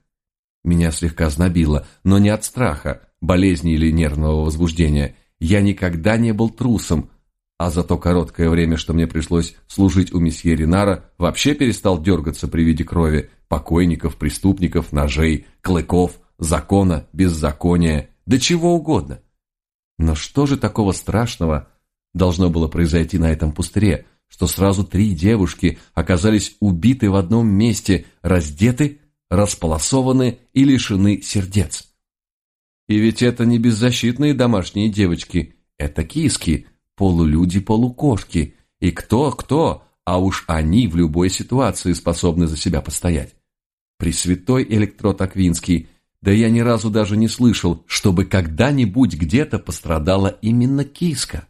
Меня слегка знобило, но не от страха, болезни или нервного возбуждения. Я никогда не был трусом, а за то короткое время, что мне пришлось служить у месье Ринара, вообще перестал дергаться при виде крови, покойников, преступников, ножей, клыков, закона, беззакония, да чего угодно. Но что же такого страшного должно было произойти на этом пустыре, что сразу три девушки оказались убиты в одном месте, раздеты, располосованы и лишены сердец? И ведь это не беззащитные домашние девочки, это киски – полулюди-полукошки, и кто-кто, а уж они в любой ситуации способны за себя постоять. Пресвятой электрод Аквинский, да я ни разу даже не слышал, чтобы когда-нибудь где-то пострадала именно киска.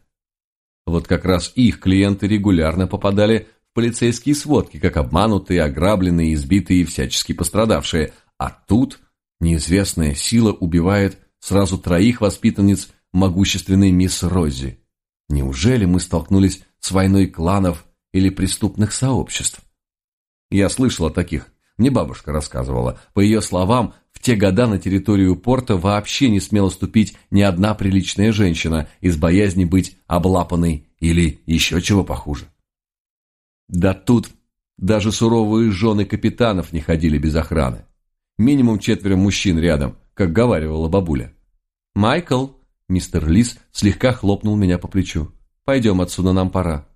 Вот как раз их клиенты регулярно попадали в полицейские сводки, как обманутые, ограбленные, избитые и всячески пострадавшие, а тут неизвестная сила убивает сразу троих воспитанниц могущественной мисс Рози. Неужели мы столкнулись с войной кланов или преступных сообществ? Я слышал о таких. Мне бабушка рассказывала. По ее словам, в те года на территорию порта вообще не смела ступить ни одна приличная женщина из боязни быть облапанной или еще чего похуже. Да тут даже суровые жены капитанов не ходили без охраны. Минимум четверо мужчин рядом, как говаривала бабуля. «Майкл, Мистер Лис слегка хлопнул меня по плечу. «Пойдем отсюда, нам пора».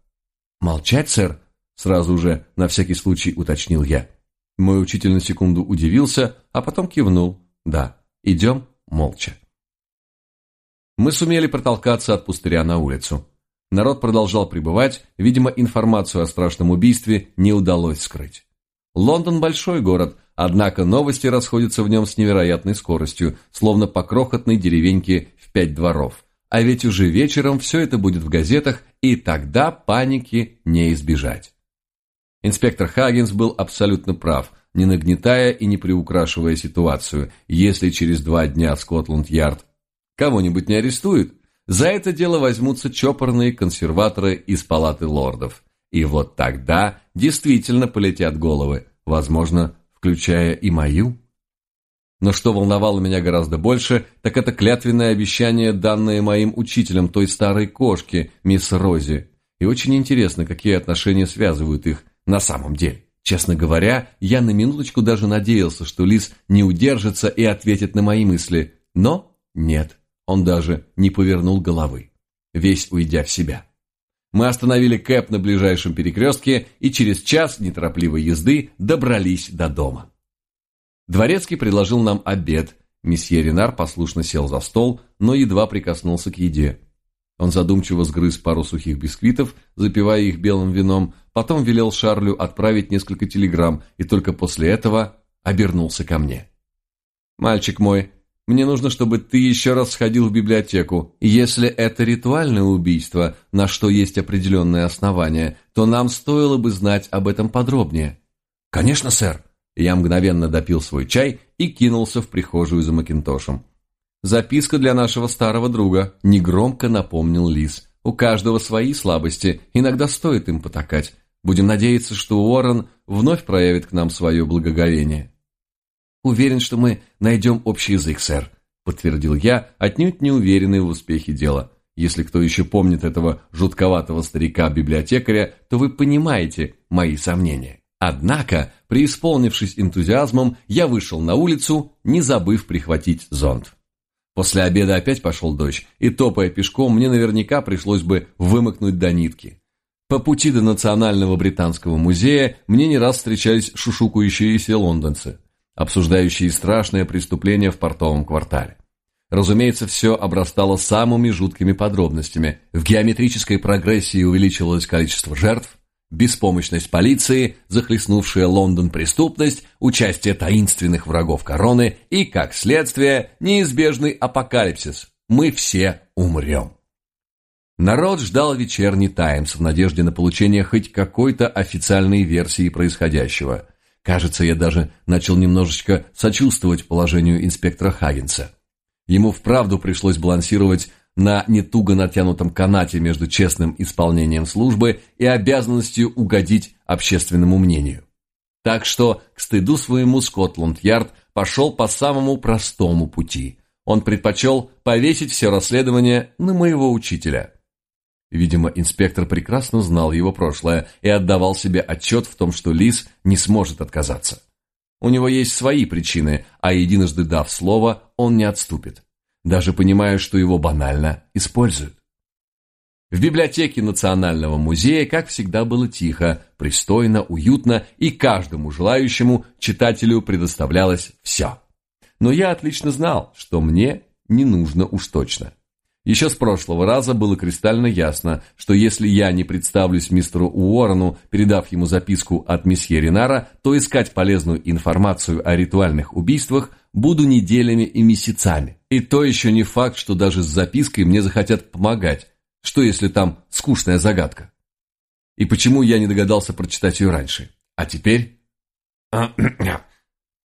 «Молчать, сэр?» Сразу же, на всякий случай, уточнил я. Мой учитель на секунду удивился, а потом кивнул. «Да, идем молча». Мы сумели протолкаться от пустыря на улицу. Народ продолжал пребывать, видимо, информацию о страшном убийстве не удалось скрыть. Лондон – большой город, однако новости расходятся в нем с невероятной скоростью, словно по крохотной деревеньке пять дворов. А ведь уже вечером все это будет в газетах, и тогда паники не избежать. Инспектор Хаггинс был абсолютно прав, не нагнетая и не приукрашивая ситуацию. Если через два дня Скотланд-Ярд кого-нибудь не арестуют, за это дело возьмутся чопорные консерваторы из палаты лордов. И вот тогда действительно полетят головы, возможно, включая и мою. Но что волновало меня гораздо больше, так это клятвенное обещание, данное моим учителем той старой кошки, мисс Рози. И очень интересно, какие отношения связывают их на самом деле. Честно говоря, я на минуточку даже надеялся, что Лис не удержится и ответит на мои мысли. Но нет, он даже не повернул головы, весь уйдя в себя. Мы остановили Кэп на ближайшем перекрестке и через час неторопливой езды добрались до дома. Дворецкий предложил нам обед. Месье Ренар послушно сел за стол, но едва прикоснулся к еде. Он задумчиво сгрыз пару сухих бисквитов, запивая их белым вином, потом велел Шарлю отправить несколько телеграмм и только после этого обернулся ко мне. Мальчик мой, мне нужно, чтобы ты еще раз сходил в библиотеку. Если это ритуальное убийство, на что есть определенные основания, то нам стоило бы знать об этом подробнее». «Конечно, сэр». Я мгновенно допил свой чай и кинулся в прихожую за Макинтошем. «Записка для нашего старого друга», — негромко напомнил Лис. «У каждого свои слабости, иногда стоит им потакать. Будем надеяться, что Уоррен вновь проявит к нам свое благоговение». «Уверен, что мы найдем общий язык, сэр», — подтвердил я, отнюдь не уверенный в успехе дела. Если кто еще помнит этого жутковатого старика-библиотекаря, то вы понимаете мои сомнения. Однако, преисполнившись энтузиазмом, я вышел на улицу, не забыв прихватить зонт. После обеда опять пошел дождь, и, топая пешком, мне наверняка пришлось бы вымокнуть до нитки. По пути до Национального британского музея мне не раз встречались шушукающиеся лондонцы обсуждающие страшное преступление в портовом квартале. Разумеется, все обрастало самыми жуткими подробностями. В геометрической прогрессии увеличивалось количество жертв, беспомощность полиции, захлестнувшая Лондон преступность, участие таинственных врагов короны и, как следствие, неизбежный апокалипсис. Мы все умрем. Народ ждал вечерний «Таймс» в надежде на получение хоть какой-то официальной версии происходящего – Кажется, я даже начал немножечко сочувствовать положению инспектора Хаггинса. Ему вправду пришлось балансировать на нетуго натянутом канате между честным исполнением службы и обязанностью угодить общественному мнению. Так что, к стыду своему, Скотланд-Ярд пошел по самому простому пути. Он предпочел повесить все расследование на моего учителя – Видимо, инспектор прекрасно знал его прошлое и отдавал себе отчет в том, что Лис не сможет отказаться. У него есть свои причины, а единожды дав слово, он не отступит, даже понимая, что его банально используют. В библиотеке Национального музея, как всегда, было тихо, пристойно, уютно, и каждому желающему читателю предоставлялось все. Но я отлично знал, что мне не нужно уж точно. Еще с прошлого раза было кристально ясно, что если я не представлюсь мистеру Уоррену, передав ему записку от месье Ринара, то искать полезную информацию о ритуальных убийствах буду неделями и месяцами. И то еще не факт, что даже с запиской мне захотят помогать. Что если там скучная загадка? И почему я не догадался прочитать ее раньше? А теперь... А,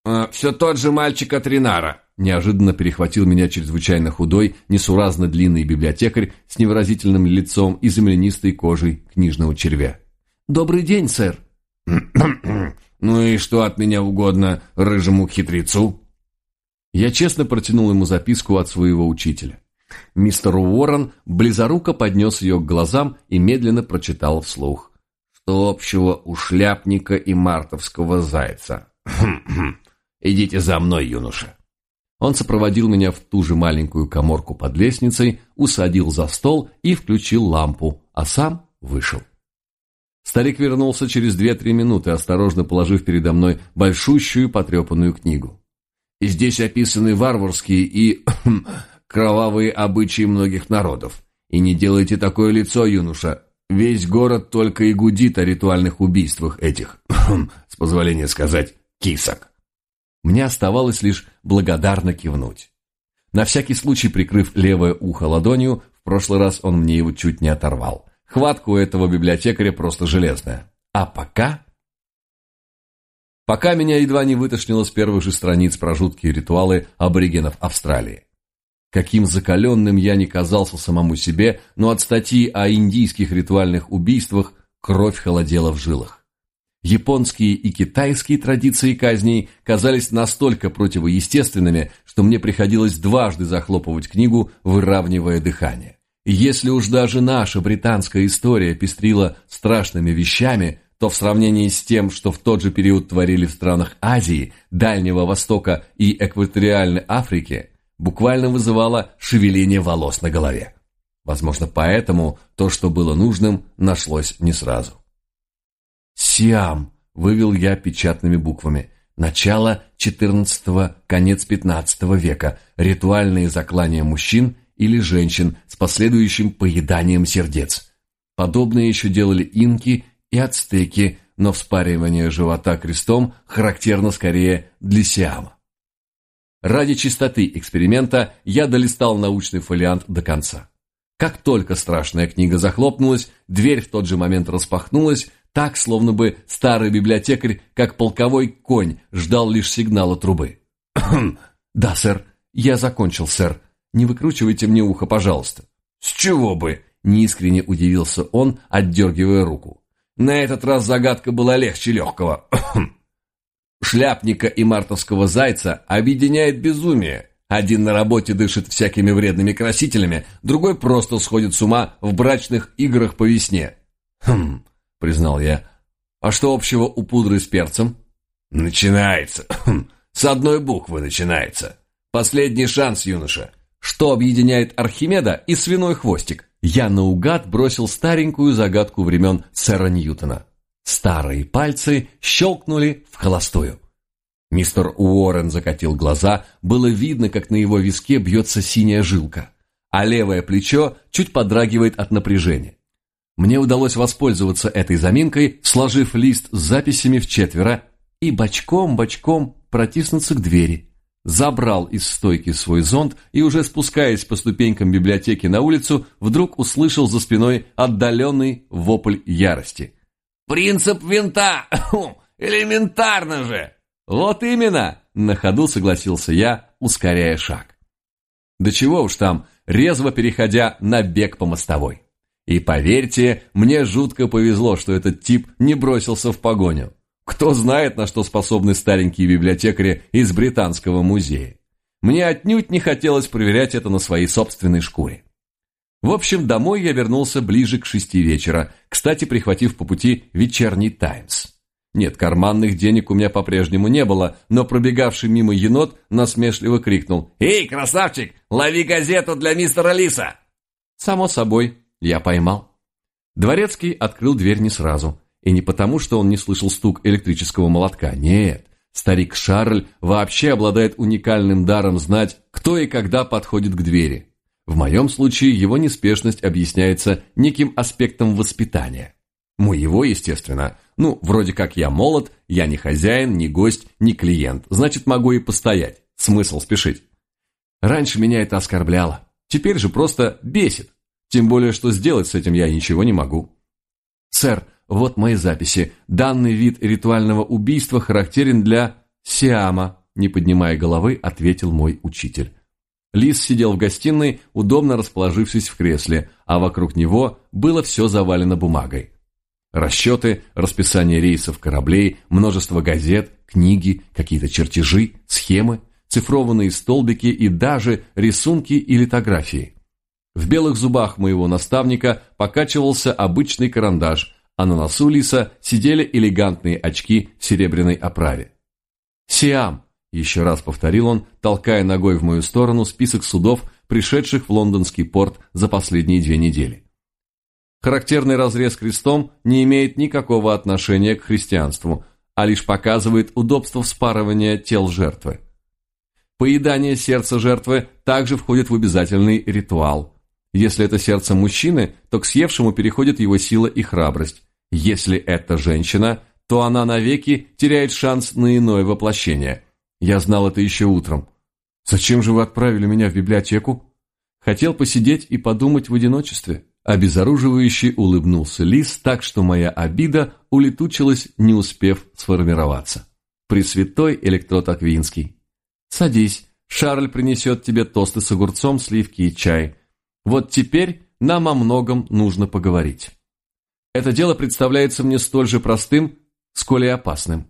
«Все тот же мальчик от Ринара», Неожиданно перехватил меня чрезвычайно худой, несуразно длинный библиотекарь с невыразительным лицом и землянистой кожей книжного червя. «Добрый день, сэр!» «Ну и что от меня угодно рыжему хитрецу?» Я честно протянул ему записку от своего учителя. Мистер Уоррен близоруко поднес ее к глазам и медленно прочитал вслух. «Что общего у шляпника и мартовского зайца?» «Идите за мной, юноша!» Он сопроводил меня в ту же маленькую коморку под лестницей, усадил за стол и включил лампу, а сам вышел. Старик вернулся через две-три минуты, осторожно положив передо мной большущую потрепанную книгу. И здесь описаны варварские и кровавые обычаи многих народов. И не делайте такое лицо, юноша. Весь город только и гудит о ритуальных убийствах этих, с позволения сказать, кисок. Мне оставалось лишь благодарно кивнуть. На всякий случай прикрыв левое ухо ладонью, в прошлый раз он мне его чуть не оторвал. Хватка у этого библиотекаря просто железная. А пока... Пока меня едва не вытошнило с первых же страниц про жуткие ритуалы аборигенов Австралии. Каким закаленным я не казался самому себе, но от статьи о индийских ритуальных убийствах кровь холодела в жилах. Японские и китайские традиции казней казались настолько противоестественными, что мне приходилось дважды захлопывать книгу, выравнивая дыхание. если уж даже наша британская история пестрила страшными вещами, то в сравнении с тем, что в тот же период творили в странах Азии, Дальнего Востока и экваториальной Африки, буквально вызывало шевеление волос на голове. Возможно, поэтому то, что было нужным, нашлось не сразу. «Сиам», — вывел я печатными буквами. Начало XIV, конец XV века. Ритуальные заклания мужчин или женщин с последующим поеданием сердец. Подобное еще делали инки и ацтеки, но вспаривание живота крестом характерно скорее для Сиама. Ради чистоты эксперимента я долистал научный фолиант до конца. Как только страшная книга захлопнулась, дверь в тот же момент распахнулась, так, словно бы старый библиотекарь, как полковой конь, ждал лишь сигнала трубы. «Да, сэр. Я закончил, сэр. Не выкручивайте мне ухо, пожалуйста». «С чего бы?» – неискренне удивился он, отдергивая руку. «На этот раз загадка была легче легкого. Шляпника и мартовского зайца объединяет безумие. Один на работе дышит всякими вредными красителями, другой просто сходит с ума в брачных играх по весне. «Хм», — признал я. «А что общего у пудры с перцем?» «Начинается. С одной буквы начинается. Последний шанс, юноша». «Что объединяет Архимеда и свиной хвостик?» Я наугад бросил старенькую загадку времен сэра Ньютона. Старые пальцы щелкнули в холостую. Мистер Уоррен закатил глаза, было видно, как на его виске бьется синяя жилка, а левое плечо чуть подрагивает от напряжения. Мне удалось воспользоваться этой заминкой, сложив лист с записями четверо и бочком-бочком протиснуться к двери. Забрал из стойки свой зонт и уже спускаясь по ступенькам библиотеки на улицу, вдруг услышал за спиной отдаленный вопль ярости. «Принцип винта! Элементарно же!» «Вот именно!» – на ходу согласился я, ускоряя шаг. Да чего уж там, резво переходя на бег по мостовой. И поверьте, мне жутко повезло, что этот тип не бросился в погоню. Кто знает, на что способны старенькие библиотекари из Британского музея. Мне отнюдь не хотелось проверять это на своей собственной шкуре. В общем, домой я вернулся ближе к шести вечера, кстати, прихватив по пути вечерний «Таймс». Нет, карманных денег у меня по-прежнему не было, но пробегавший мимо енот насмешливо крикнул «Эй, красавчик, лови газету для мистера Лиса!» Само собой, я поймал. Дворецкий открыл дверь не сразу, и не потому, что он не слышал стук электрического молотка, нет. Старик Шарль вообще обладает уникальным даром знать, кто и когда подходит к двери. В моем случае его неспешность объясняется неким аспектом воспитания. Моего, естественно. Ну, вроде как я молод, я не хозяин, не гость, не клиент. Значит, могу и постоять. Смысл спешить. Раньше меня это оскорбляло. Теперь же просто бесит. Тем более, что сделать с этим я ничего не могу. Сэр, вот мои записи. Данный вид ритуального убийства характерен для Сиама, не поднимая головы, ответил мой учитель. Лис сидел в гостиной, удобно расположившись в кресле, а вокруг него было все завалено бумагой. Расчеты, расписание рейсов кораблей, множество газет, книги, какие-то чертежи, схемы, цифрованные столбики и даже рисунки и литографии. В белых зубах моего наставника покачивался обычный карандаш, а на носу лиса сидели элегантные очки в серебряной оправе. «Сиам!» – еще раз повторил он, толкая ногой в мою сторону список судов, пришедших в лондонский порт за последние две недели. Характерный разрез крестом не имеет никакого отношения к христианству, а лишь показывает удобство вспарывания тел жертвы. Поедание сердца жертвы также входит в обязательный ритуал. Если это сердце мужчины, то к съевшему переходит его сила и храбрость. Если это женщина, то она навеки теряет шанс на иное воплощение. Я знал это еще утром. Зачем же вы отправили меня в библиотеку? Хотел посидеть и подумать в одиночестве. Обезоруживающе улыбнулся лис так, что моя обида улетучилась, не успев сформироваться. Пресвятой электрод Аквинский. Садись, Шарль принесет тебе тосты с огурцом, сливки и чай. Вот теперь нам о многом нужно поговорить. Это дело представляется мне столь же простым, сколь и опасным.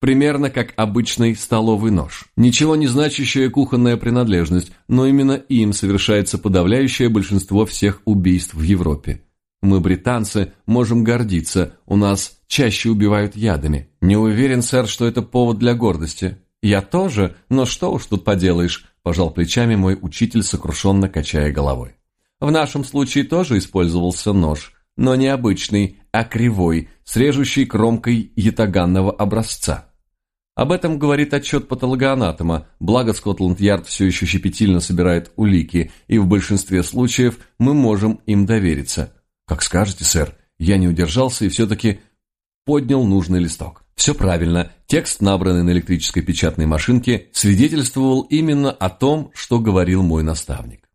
Примерно как обычный столовый нож. Ничего не значащая кухонная принадлежность, но именно им совершается подавляющее большинство всех убийств в Европе. Мы, британцы, можем гордиться, у нас чаще убивают ядами. Не уверен, сэр, что это повод для гордости. Я тоже, но что уж тут поделаешь, пожал плечами мой учитель, сокрушенно качая головой. В нашем случае тоже использовался нож, но не обычный, а кривой, с режущей кромкой ятаганного образца. Об этом говорит отчет патологоанатома, благо Скотланд-Ярд все еще щепетильно собирает улики, и в большинстве случаев мы можем им довериться. Как скажете, сэр, я не удержался и все-таки поднял нужный листок. Все правильно, текст, набранный на электрической печатной машинке, свидетельствовал именно о том, что говорил мой наставник.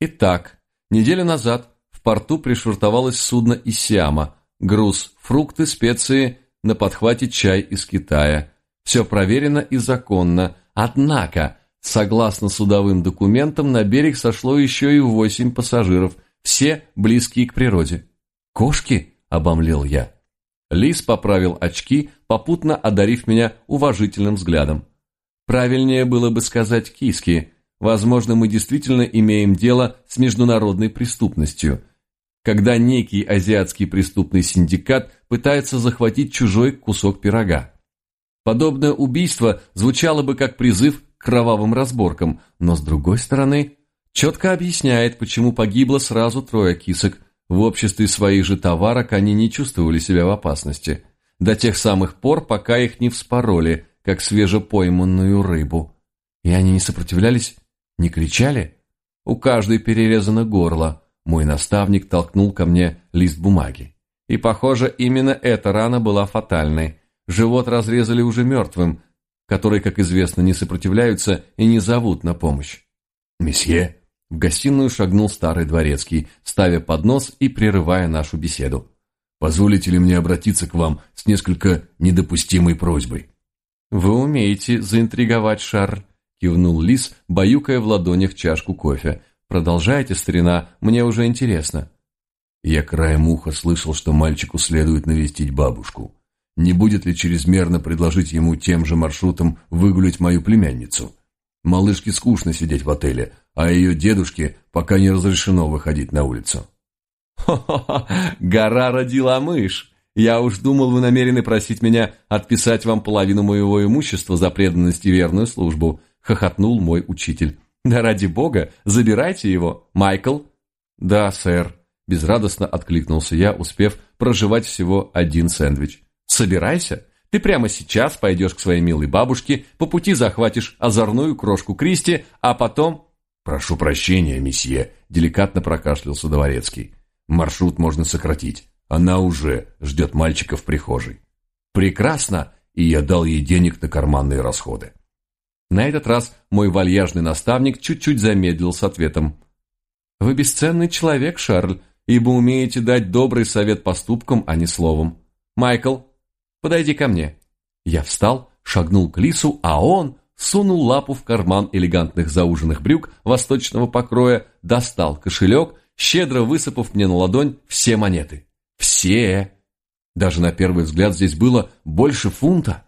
Итак, неделю назад в порту пришвартовалось судно из Сиама, груз, фрукты, специи, на подхвате чай из Китая. Все проверено и законно, однако, согласно судовым документам, на берег сошло еще и восемь пассажиров, все близкие к природе. «Кошки?» – обомлел я. Лис поправил очки, попутно одарив меня уважительным взглядом. Правильнее было бы сказать киски. Возможно, мы действительно имеем дело с международной преступностью. Когда некий азиатский преступный синдикат пытается захватить чужой кусок пирога. Подобное убийство звучало бы как призыв к кровавым разборкам, но с другой стороны, четко объясняет, почему погибло сразу трое кисок, в обществе своих же товарок они не чувствовали себя в опасности, до тех самых пор, пока их не вспороли, как свежепойманную рыбу. И они не сопротивлялись, не кричали. У каждой перерезано горло. Мой наставник толкнул ко мне лист бумаги. И, похоже, именно эта рана была фатальной. Живот разрезали уже мертвым, которые, как известно, не сопротивляются и не зовут на помощь. «Месье», в гостиную шагнул старый дворецкий, ставя поднос и прерывая нашу беседу. «Позволите ли мне обратиться к вам с несколько недопустимой просьбой?» «Вы умеете заинтриговать, Шарль», — кивнул Лис, баюкая в ладонях чашку кофе. «Продолжайте, старина, мне уже интересно». Я краем уха слышал, что мальчику следует навестить бабушку. Не будет ли чрезмерно предложить ему тем же маршрутом выгулять мою племянницу? Малышке скучно сидеть в отеле, а ее дедушке пока не разрешено выходить на улицу. «Хо-хо-хо, гора родила мышь. Я уж думал, вы намерены просить меня отписать вам половину моего имущества за преданность и верную службу», — хохотнул мой учитель. «Да ради бога, забирайте его, Майкл». «Да, сэр», — безрадостно откликнулся я, успев проживать всего один сэндвич. «Собирайся. Ты прямо сейчас пойдешь к своей милой бабушке, по пути захватишь озорную крошку Кристи, а потом...» «Прошу прощения, месье», — деликатно прокашлялся Дворецкий. «Маршрут можно сократить. Она уже ждет мальчика в прихожей». «Прекрасно!» И я дал ей денег на карманные расходы. На этот раз мой вальяжный наставник чуть-чуть замедлил с ответом. «Вы бесценный человек, Шарль, ибо умеете дать добрый совет поступкам, а не словом. Майкл, Подойди ко мне». Я встал, шагнул к лису, а он сунул лапу в карман элегантных зауженных брюк восточного покроя, достал кошелек, щедро высыпав мне на ладонь все монеты. Все! Даже на первый взгляд здесь было больше фунта.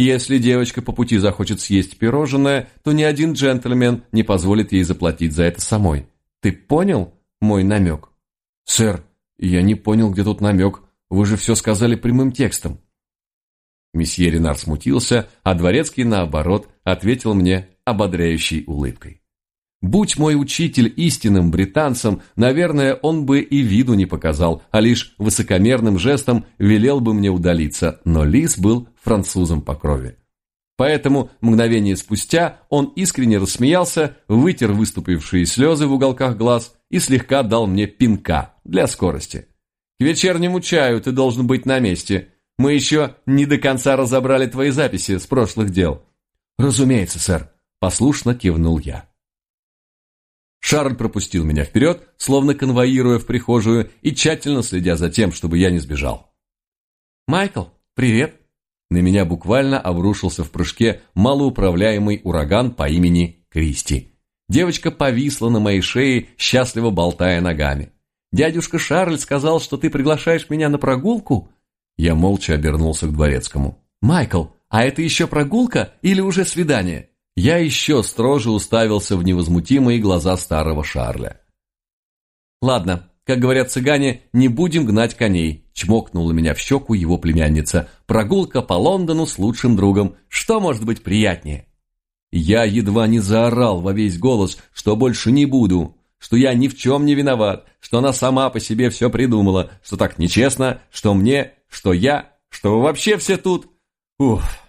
Если девочка по пути захочет съесть пирожное, то ни один джентльмен не позволит ей заплатить за это самой. Ты понял мой намек? Сэр, я не понял, где тут намек. Вы же все сказали прямым текстом. Месье Ренар смутился, а Дворецкий, наоборот, ответил мне ободряющей улыбкой. Будь мой учитель истинным британцем, наверное, он бы и виду не показал, а лишь высокомерным жестом велел бы мне удалиться, но Лис был французом по крови. Поэтому мгновение спустя он искренне рассмеялся, вытер выступившие слезы в уголках глаз и слегка дал мне пинка для скорости. «К вечернему чаю ты должен быть на месте. Мы еще не до конца разобрали твои записи с прошлых дел». «Разумеется, сэр», – послушно кивнул я. Шарль пропустил меня вперед, словно конвоируя в прихожую и тщательно следя за тем, чтобы я не сбежал. «Майкл, привет!» На меня буквально обрушился в прыжке малоуправляемый ураган по имени Кристи. Девочка повисла на моей шее, счастливо болтая ногами. «Дядюшка Шарль сказал, что ты приглашаешь меня на прогулку?» Я молча обернулся к дворецкому. «Майкл, а это еще прогулка или уже свидание?» Я еще строже уставился в невозмутимые глаза старого Шарля. «Ладно, как говорят цыгане, не будем гнать коней», чмокнула меня в щеку его племянница. «Прогулка по Лондону с лучшим другом. Что может быть приятнее?» Я едва не заорал во весь голос, что больше не буду, что я ни в чем не виноват, что она сама по себе все придумала, что так нечестно, что мне что я, что вы вообще все тут. Уф.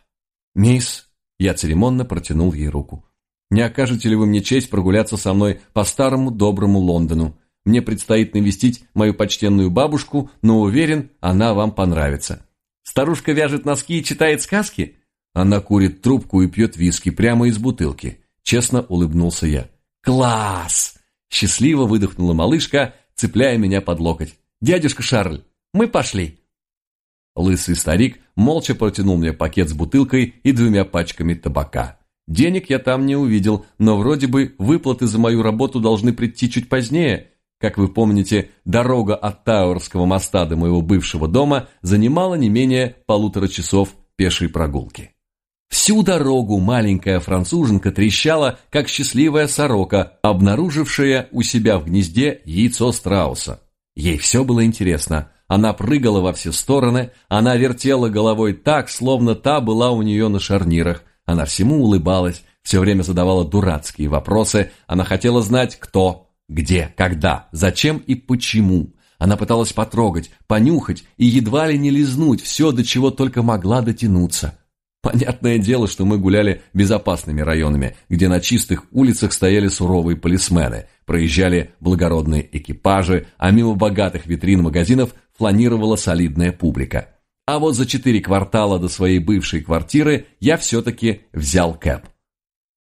Мисс, я церемонно протянул ей руку. Не окажете ли вы мне честь прогуляться со мной по старому доброму Лондону? Мне предстоит навестить мою почтенную бабушку, но уверен, она вам понравится. Старушка вяжет носки и читает сказки?» Она курит трубку и пьет виски прямо из бутылки. Честно улыбнулся я. «Класс!» Счастливо выдохнула малышка, цепляя меня под локоть. «Дядюшка Шарль, мы пошли!» Лысый старик молча протянул мне пакет с бутылкой и двумя пачками табака. Денег я там не увидел, но вроде бы выплаты за мою работу должны прийти чуть позднее. Как вы помните, дорога от Тауэрского моста до моего бывшего дома занимала не менее полутора часов пешей прогулки. Всю дорогу маленькая француженка трещала, как счастливая сорока, обнаружившая у себя в гнезде яйцо страуса. Ей все было интересно. Она прыгала во все стороны, она вертела головой так, словно та была у нее на шарнирах. Она всему улыбалась, все время задавала дурацкие вопросы. Она хотела знать, кто, где, когда, зачем и почему. Она пыталась потрогать, понюхать и едва ли не лизнуть все, до чего только могла дотянуться. Понятное дело, что мы гуляли безопасными районами, где на чистых улицах стояли суровые полисмены, проезжали благородные экипажи, а мимо богатых витрин магазинов фланировала солидная публика. А вот за четыре квартала до своей бывшей квартиры я все-таки взял кэп.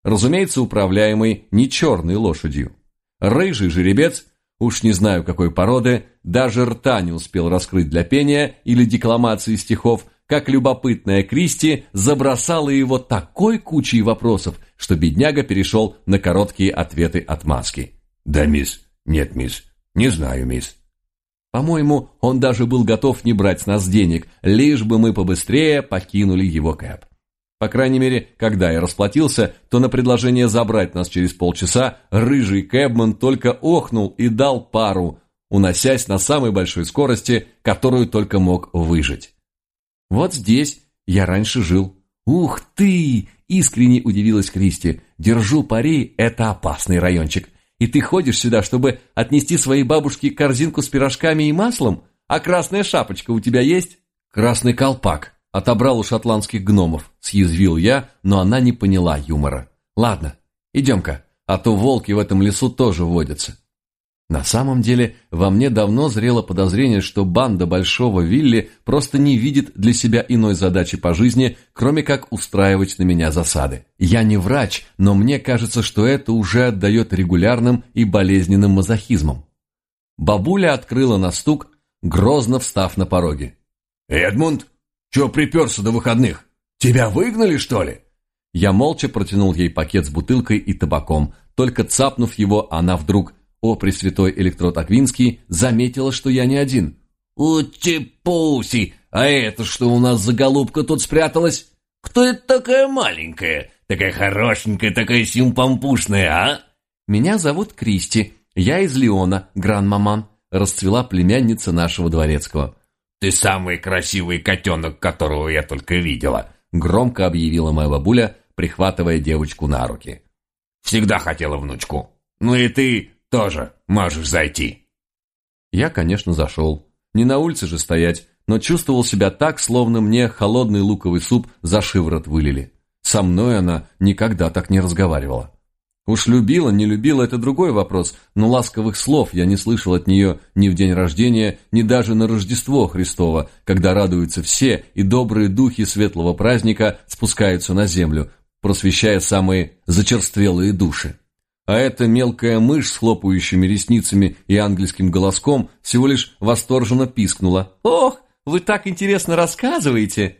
Разумеется, управляемый не черной лошадью. Рыжий жеребец, уж не знаю какой породы, даже рта не успел раскрыть для пения или декламации стихов, как любопытная Кристи забросала его такой кучей вопросов, что бедняга перешел на короткие ответы от маски. «Да, мисс. Нет, мисс. Не знаю, мисс». По-моему, он даже был готов не брать с нас денег, лишь бы мы побыстрее покинули его кэп. По крайней мере, когда я расплатился, то на предложение забрать нас через полчаса рыжий кэбман только охнул и дал пару, уносясь на самой большой скорости, которую только мог выжить. Вот здесь я раньше жил. Ух ты! Искренне удивилась Кристи. Держу пари, это опасный райончик. И ты ходишь сюда, чтобы отнести своей бабушке корзинку с пирожками и маслом? А красная шапочка у тебя есть? Красный колпак. Отобрал у шотландских гномов. Съязвил я, но она не поняла юмора. Ладно, идем-ка, а то волки в этом лесу тоже водятся. На самом деле, во мне давно зрело подозрение, что банда Большого Вилли просто не видит для себя иной задачи по жизни, кроме как устраивать на меня засады. Я не врач, но мне кажется, что это уже отдает регулярным и болезненным мазохизмом. Бабуля открыла на стук, грозно встав на пороге. «Эдмунд, чего приперся до выходных? Тебя выгнали, что ли?» Я молча протянул ей пакет с бутылкой и табаком. Только цапнув его, она вдруг о, Пресвятой Электрод Аквинский заметила, что я не один. «Ути-пуси! А это что у нас за голубка тут спряталась? Кто это такая маленькая? Такая хорошенькая, такая симпампушная, а?» «Меня зовут Кристи. Я из Леона, гран-маман», расцвела племянница нашего дворецкого. «Ты самый красивый котенок, которого я только видела», громко объявила моя бабуля, прихватывая девочку на руки. «Всегда хотела внучку. Ну и ты тоже можешь зайти». Я, конечно, зашел. Не на улице же стоять, но чувствовал себя так, словно мне холодный луковый суп за шиворот вылили. Со мной она никогда так не разговаривала. Уж любила, не любила – это другой вопрос, но ласковых слов я не слышал от нее ни в день рождения, ни даже на Рождество Христово, когда радуются все, и добрые духи светлого праздника спускаются на землю, просвещая самые зачерствелые души а эта мелкая мышь с хлопающими ресницами и ангельским голоском всего лишь восторженно пискнула. «Ох, вы так интересно рассказываете!»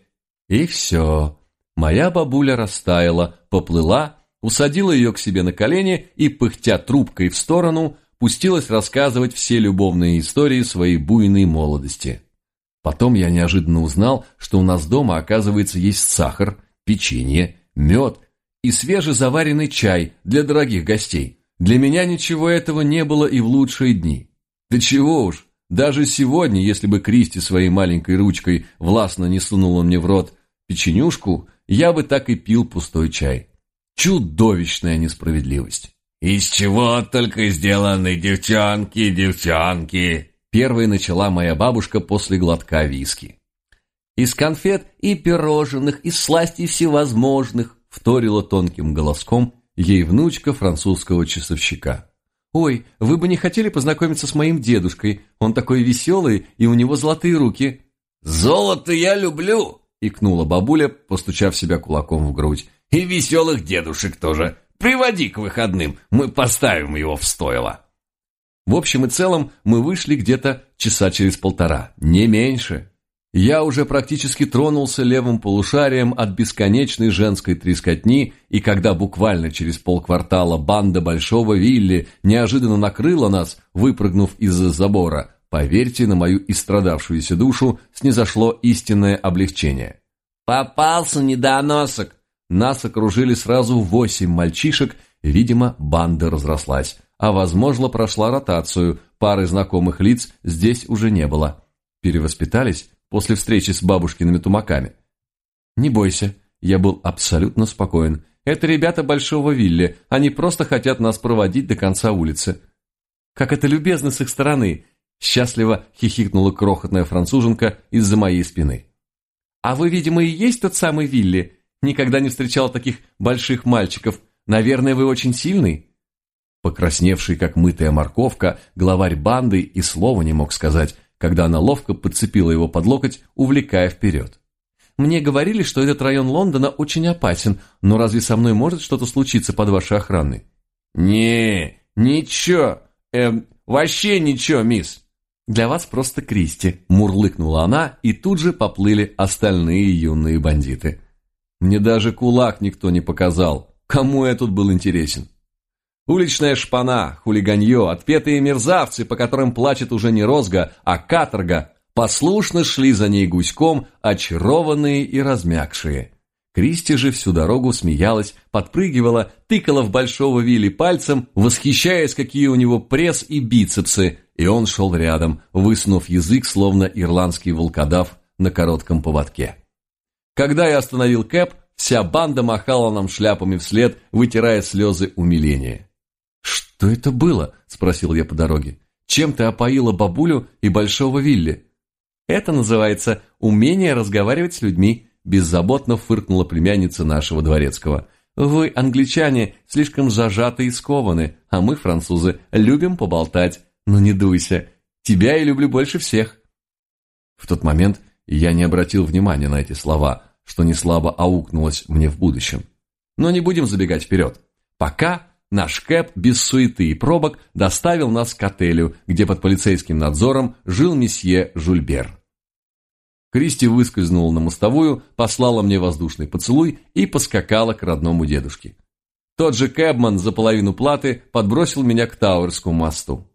И все. Моя бабуля растаяла, поплыла, усадила ее к себе на колени и, пыхтя трубкой в сторону, пустилась рассказывать все любовные истории своей буйной молодости. Потом я неожиданно узнал, что у нас дома, оказывается, есть сахар, печенье, мед и свежезаваренный чай для дорогих гостей. Для меня ничего этого не было и в лучшие дни. Да чего уж, даже сегодня, если бы Кристи своей маленькой ручкой властно не сунула мне в рот печенюшку, я бы так и пил пустой чай. Чудовищная несправедливость. «Из чего только сделаны девчонки, девчонки?» Первой начала моя бабушка после глотка виски. «Из конфет и пирожных, из сластей всевозможных, вторила тонким голоском ей внучка французского часовщика. «Ой, вы бы не хотели познакомиться с моим дедушкой? Он такой веселый, и у него золотые руки». «Золото я люблю!» — икнула бабуля, постучав себя кулаком в грудь. «И веселых дедушек тоже. Приводи к выходным, мы поставим его в стойло». В общем и целом мы вышли где-то часа через полтора, не меньше. Я уже практически тронулся левым полушарием от бесконечной женской трескотни, и когда буквально через полквартала банда Большого Вилли неожиданно накрыла нас, выпрыгнув из-за забора, поверьте, на мою истрадавшуюся душу снизошло истинное облегчение. «Попался недоносок!» Нас окружили сразу восемь мальчишек, видимо, банда разрослась, а, возможно, прошла ротацию, пары знакомых лиц здесь уже не было. Перевоспитались после встречи с бабушкиными тумаками. «Не бойся, я был абсолютно спокоен. Это ребята Большого Вилли, они просто хотят нас проводить до конца улицы». «Как это любезно с их стороны!» Счастливо хихикнула крохотная француженка из-за моей спины. «А вы, видимо, и есть тот самый Вилли? Никогда не встречал таких больших мальчиков. Наверное, вы очень сильный?» Покрасневший, как мытая морковка, главарь банды и слова не мог сказать, когда она ловко подцепила его под локоть, увлекая вперед. «Мне говорили, что этот район Лондона очень опасен, но разве со мной может что-то случиться под вашей охраной?» «Не, ничего, эм, вообще ничего, мисс». «Для вас просто Кристи», – мурлыкнула она, и тут же поплыли остальные юные бандиты. Мне даже кулак никто не показал. Кому я тут был интересен? Уличная шпана, хулиганье, отпетые мерзавцы, по которым плачет уже не розга, а каторга, послушно шли за ней гуськом, очарованные и размягшие. Кристи же всю дорогу смеялась, подпрыгивала, тыкала в большого Вилли пальцем, восхищаясь, какие у него пресс и бицепсы, и он шел рядом, высунув язык, словно ирландский волкодав на коротком поводке. Когда я остановил Кэп, вся банда махала нам шляпами вслед, вытирая слезы умиления. «Что это было?» – спросил я по дороге. «Чем ты опоила бабулю и большого Вилли?» «Это называется умение разговаривать с людьми», – беззаботно фыркнула племянница нашего дворецкого. «Вы, англичане, слишком зажаты и скованы, а мы, французы, любим поболтать. Но не дуйся, тебя я люблю больше всех». В тот момент я не обратил внимания на эти слова, что не слабо аукнулось мне в будущем. Но не будем забегать вперед. Пока Наш Кэп без суеты и пробок доставил нас к отелю, где под полицейским надзором жил месье Жульбер. Кристи выскользнула на мостовую, послала мне воздушный поцелуй и поскакала к родному дедушке. Тот же Кэбман за половину платы подбросил меня к Тауэрскому мосту.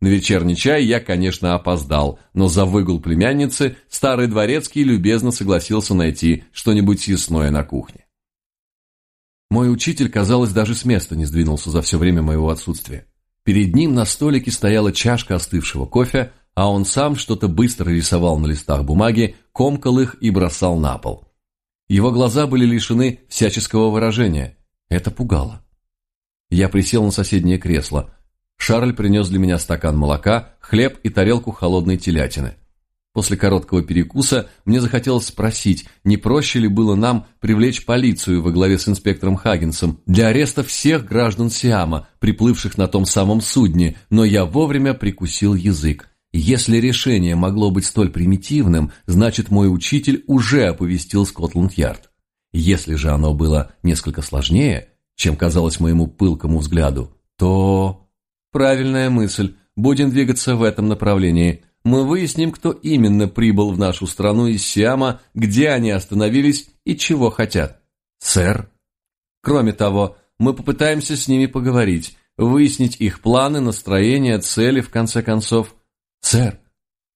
На вечерний чай я, конечно, опоздал, но за выгул племянницы старый дворецкий любезно согласился найти что-нибудь съестное на кухне. Мой учитель, казалось, даже с места не сдвинулся за все время моего отсутствия. Перед ним на столике стояла чашка остывшего кофе, а он сам что-то быстро рисовал на листах бумаги, комкал их и бросал на пол. Его глаза были лишены всяческого выражения. Это пугало. Я присел на соседнее кресло. Шарль принес для меня стакан молока, хлеб и тарелку холодной телятины. После короткого перекуса мне захотелось спросить, не проще ли было нам привлечь полицию во главе с инспектором Хаггинсом для ареста всех граждан Сиама, приплывших на том самом судне, но я вовремя прикусил язык. Если решение могло быть столь примитивным, значит мой учитель уже оповестил Скотланд-Ярд. Если же оно было несколько сложнее, чем казалось моему пылкому взгляду, то... Правильная мысль. Будем двигаться в этом направлении мы выясним, кто именно прибыл в нашу страну из Сиама, где они остановились и чего хотят. Сэр. Кроме того, мы попытаемся с ними поговорить, выяснить их планы, настроения, цели, в конце концов. Сэр.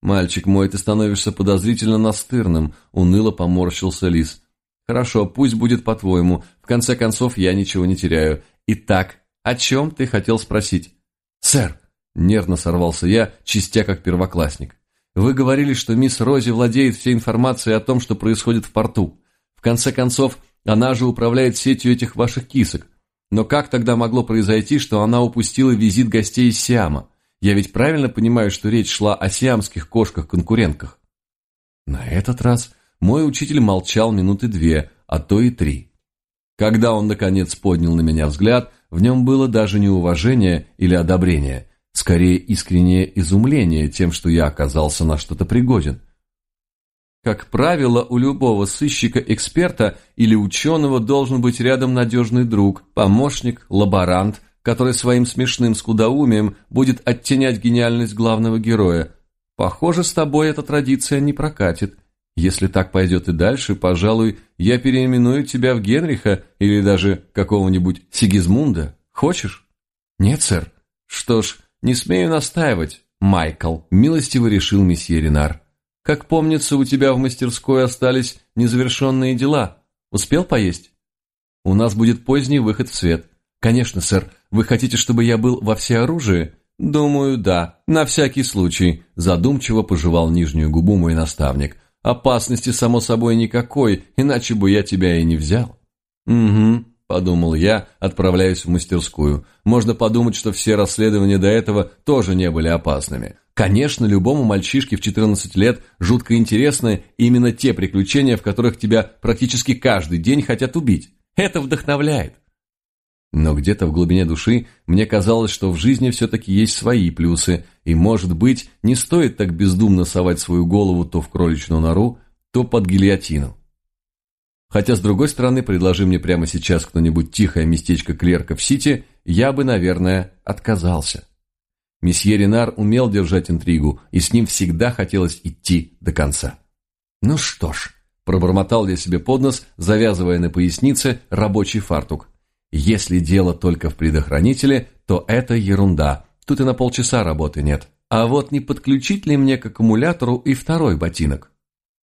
Мальчик мой, ты становишься подозрительно настырным, уныло поморщился Лис. Хорошо, пусть будет по-твоему. В конце концов, я ничего не теряю. Итак, о чем ты хотел спросить? Сэр, Нервно сорвался я, чистя как первоклассник. Вы говорили, что мисс Рози владеет всей информацией о том, что происходит в порту. В конце концов, она же управляет сетью этих ваших кисок. Но как тогда могло произойти, что она упустила визит гостей из Сиама? Я ведь правильно понимаю, что речь шла о сиамских кошках-конкурентках? На этот раз мой учитель молчал минуты две, а то и три. Когда он, наконец, поднял на меня взгляд, в нем было даже не уважение или одобрение, скорее искреннее изумление тем, что я оказался на что-то пригоден. Как правило, у любого сыщика-эксперта или ученого должен быть рядом надежный друг, помощник, лаборант, который своим смешным скудоумием будет оттенять гениальность главного героя. Похоже, с тобой эта традиция не прокатит. Если так пойдет и дальше, пожалуй, я переименую тебя в Генриха или даже какого-нибудь Сигизмунда. Хочешь? Нет, сэр. Что ж, не смею настаивать, Майкл, милостиво решил месье Ренар. Как помнится, у тебя в мастерской остались незавершенные дела. Успел поесть? У нас будет поздний выход в свет. Конечно, сэр. Вы хотите, чтобы я был во всеоружии? Думаю, да. На всякий случай. Задумчиво пожевал нижнюю губу мой наставник. Опасности, само собой, никакой, иначе бы я тебя и не взял. Угу, подумал я, отправляясь в мастерскую. Можно подумать, что все расследования до этого тоже не были опасными. Конечно, любому мальчишке в 14 лет жутко интересны именно те приключения, в которых тебя практически каждый день хотят убить. Это вдохновляет. Но где-то в глубине души мне казалось, что в жизни все-таки есть свои плюсы, и, может быть, не стоит так бездумно совать свою голову то в кроличную нору, то под гильотину. Хотя, с другой стороны, предложи мне прямо сейчас кто-нибудь тихое местечко клерка в Сити, я бы, наверное, отказался. Месье Ренар умел держать интригу, и с ним всегда хотелось идти до конца. «Ну что ж», – пробормотал я себе под нос, завязывая на пояснице рабочий фартук. «Если дело только в предохранителе, то это ерунда, тут и на полчаса работы нет. А вот не подключить ли мне к аккумулятору и второй ботинок?»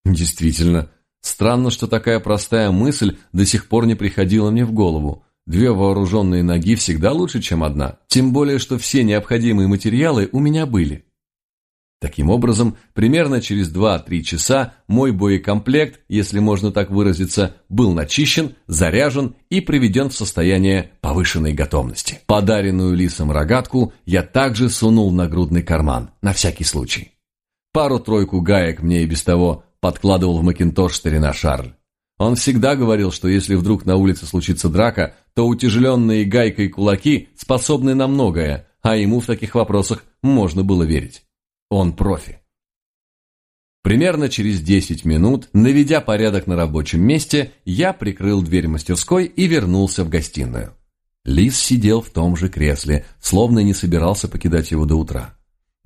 Действительно, странно, что такая простая мысль до сих пор не приходила мне в голову. Две вооруженные ноги всегда лучше, чем одна, тем более, что все необходимые материалы у меня были. Таким образом, примерно через 2-3 часа мой боекомплект, если можно так выразиться, был начищен, заряжен и приведен в состояние повышенной готовности. Подаренную лисом рогатку я также сунул в нагрудный карман, на всякий случай. Пару-тройку гаек мне и без того подкладывал в макинтош старина Шарль. Он всегда говорил, что если вдруг на улице случится драка, то утяжеленные гайкой кулаки способны на многое, а ему в таких вопросах можно было верить. Он профи. Примерно через 10 минут, наведя порядок на рабочем месте, я прикрыл дверь мастерской и вернулся в гостиную. Лис сидел в том же кресле, словно не собирался покидать его до утра.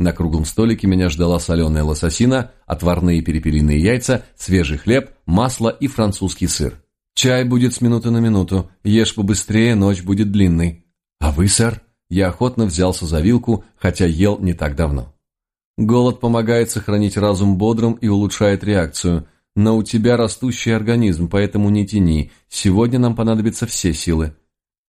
На круглом столике меня ждала соленая лососина, отварные перепелиные яйца, свежий хлеб, масло и французский сыр. «Чай будет с минуты на минуту. Ешь побыстрее, ночь будет длинной». «А вы, сэр?» Я охотно взялся за вилку, хотя ел не так давно. Голод помогает сохранить разум бодрым и улучшает реакцию. Но у тебя растущий организм, поэтому не тяни. Сегодня нам понадобятся все силы.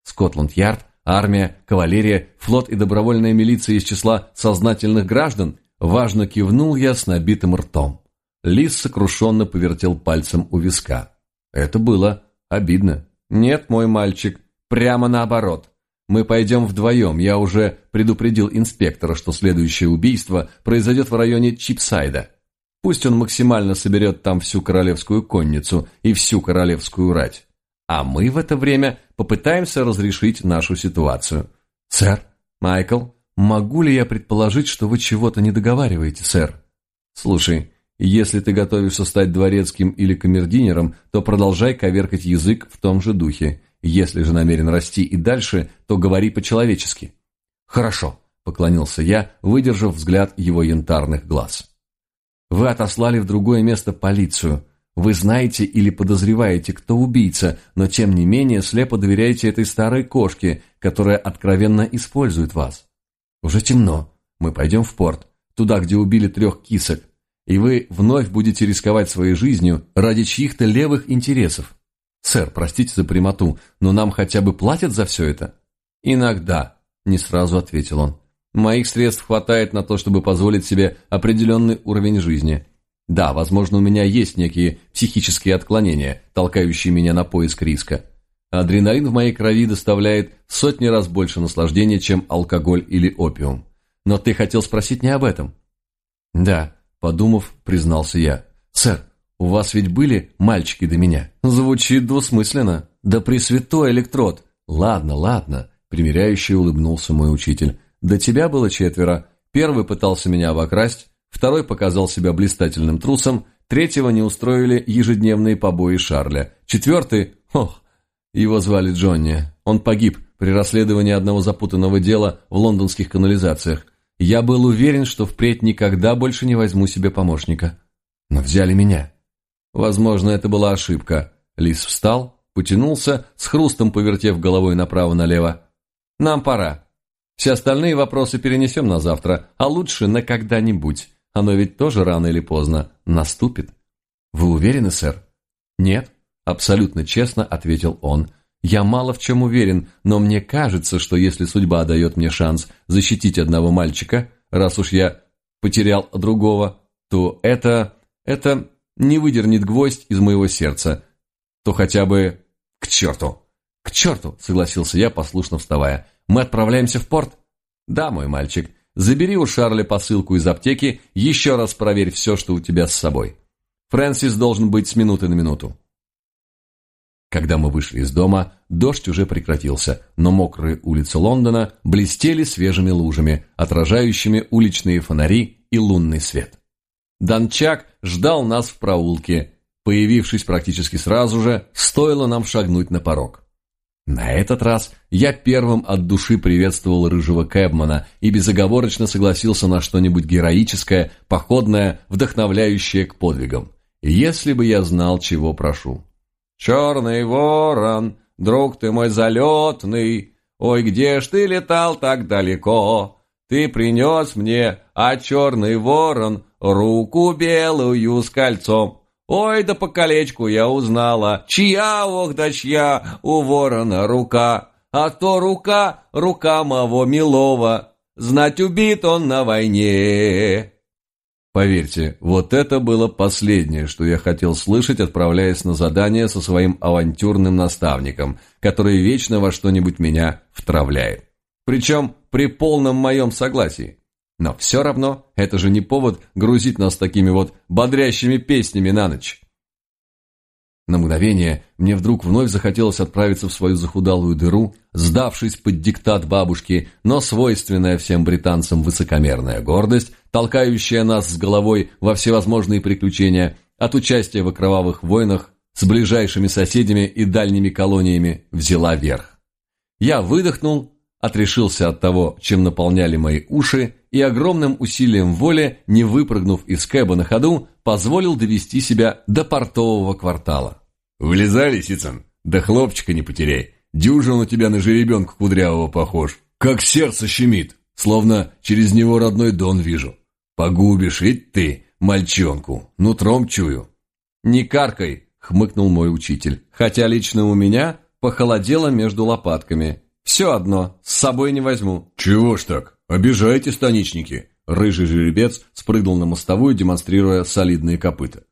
Скотланд-Ярд армия, кавалерия, флот и добровольная милиция из числа сознательных граждан, важно кивнул я с набитым ртом. Лис сокрушенно повертел пальцем у виска. Это было обидно. Нет, мой мальчик, прямо наоборот. Мы пойдем вдвоем, я уже предупредил инспектора, что следующее убийство произойдет в районе Чипсайда. Пусть он максимально соберет там всю королевскую конницу и всю королевскую рать а мы в это время попытаемся разрешить нашу ситуацию. Сэр, Майкл, могу ли я предположить, что вы чего-то не договариваете, сэр? Слушай, если ты готовишься стать дворецким или камердинером, то продолжай коверкать язык в том же духе. Если же намерен расти и дальше, то говори по-человечески. Хорошо, поклонился я, выдержав взгляд его янтарных глаз. Вы отослали в другое место полицию. Вы знаете или подозреваете, кто убийца, но тем не менее слепо доверяете этой старой кошке, которая откровенно использует вас. Уже темно. Мы пойдем в порт, туда, где убили трех кисок, и вы вновь будете рисковать своей жизнью ради чьих-то левых интересов. Сэр, простите за прямоту, но нам хотя бы платят за все это? Иногда, не сразу ответил он. Моих средств хватает на то, чтобы позволить себе определенный уровень жизни – да, возможно, у меня есть некие психические отклонения, толкающие меня на поиск риска. Адреналин в моей крови доставляет сотни раз больше наслаждения, чем алкоголь или опиум. Но ты хотел спросить не об этом? Да, подумав, признался я. Сэр, у вас ведь были мальчики до меня? Звучит двусмысленно. Да пресвятой электрод. Ладно, ладно, примиряющий улыбнулся мой учитель. До тебя было четверо. Первый пытался меня обокрасть, второй показал себя блистательным трусом, Третьего не устроили ежедневные побои Шарля. Четвертый, ох, его звали Джонни. Он погиб при расследовании одного запутанного дела в лондонских канализациях. Я был уверен, что впредь никогда больше не возьму себе помощника. Но взяли меня. Возможно, это была ошибка. Лис встал, потянулся, с хрустом повертев головой направо-налево. «Нам пора. Все остальные вопросы перенесем на завтра, а лучше на когда-нибудь. Оно ведь тоже рано или поздно наступит». «Вы уверены, сэр?» «Нет», – абсолютно честно ответил он. «Я мало в чем уверен, но мне кажется, что если судьба дает мне шанс защитить одного мальчика, раз уж я потерял другого, то это... это не выдернет гвоздь из моего сердца, то хотя бы... К черту! К черту, согласился я, послушно вставая. Мы отправляемся в порт? Да, мой мальчик. Забери у Шарля посылку из аптеки, еще раз проверь все, что у тебя с собой. Фрэнсис должен быть с минуты на минуту. Когда мы вышли из дома, дождь уже прекратился, но мокрые улицы Лондона блестели свежими лужами, отражающими уличные фонари и лунный свет. Дончак ждал нас в проулке, появившись практически сразу же, стоило нам шагнуть на порог. На этот раз я первым от души приветствовал рыжего Кэбмана и безоговорочно согласился на что-нибудь героическое, походное, вдохновляющее к подвигам. Если бы я знал, чего прошу. «Черный ворон, друг ты мой залетный, ой, где ж ты летал так далеко? Ты принес мне, а черный ворон, руку белую с кольцом. Ой, да по колечку я узнала, чья, ох да чья, у ворона рука. А то рука, рука моего милого, знать убит он на войне. Поверьте, вот это было последнее, что я хотел слышать, отправляясь на задание со своим авантюрным наставником, который вечно во что-нибудь меня втравляет. Причем при полном моем согласии. Но все равно это же не повод грузить нас такими вот бодрящими песнями на ночь. На мгновение мне вдруг вновь захотелось отправиться в свою захудалую дыру, сдавшись под диктат бабушки, но свойственная всем британцам высокомерная гордость, толкающая нас с головой во всевозможные приключения, от участия в кровавых войнах с ближайшими соседями и дальними колониями, взяла верх. Я выдохнул отрешился от того, чем наполняли мои уши, и огромным усилием воли, не выпрыгнув из кэба на ходу, позволил довести себя до портового квартала. «Влезай, Лисицын, да хлопчика не потеряй. Дюжин у тебя на жеребенка кудрявого похож. Как сердце щемит, словно через него родной дон вижу. Погубишь ведь ты, мальчонку, нутром чую». «Не каркай», — хмыкнул мой учитель, хотя лично у меня похолодело между лопатками, все одно, с собой не возьму. Чего ж так? Обижаете, станичники. Рыжий жеребец спрыгнул на мостовую, демонстрируя солидные копыта.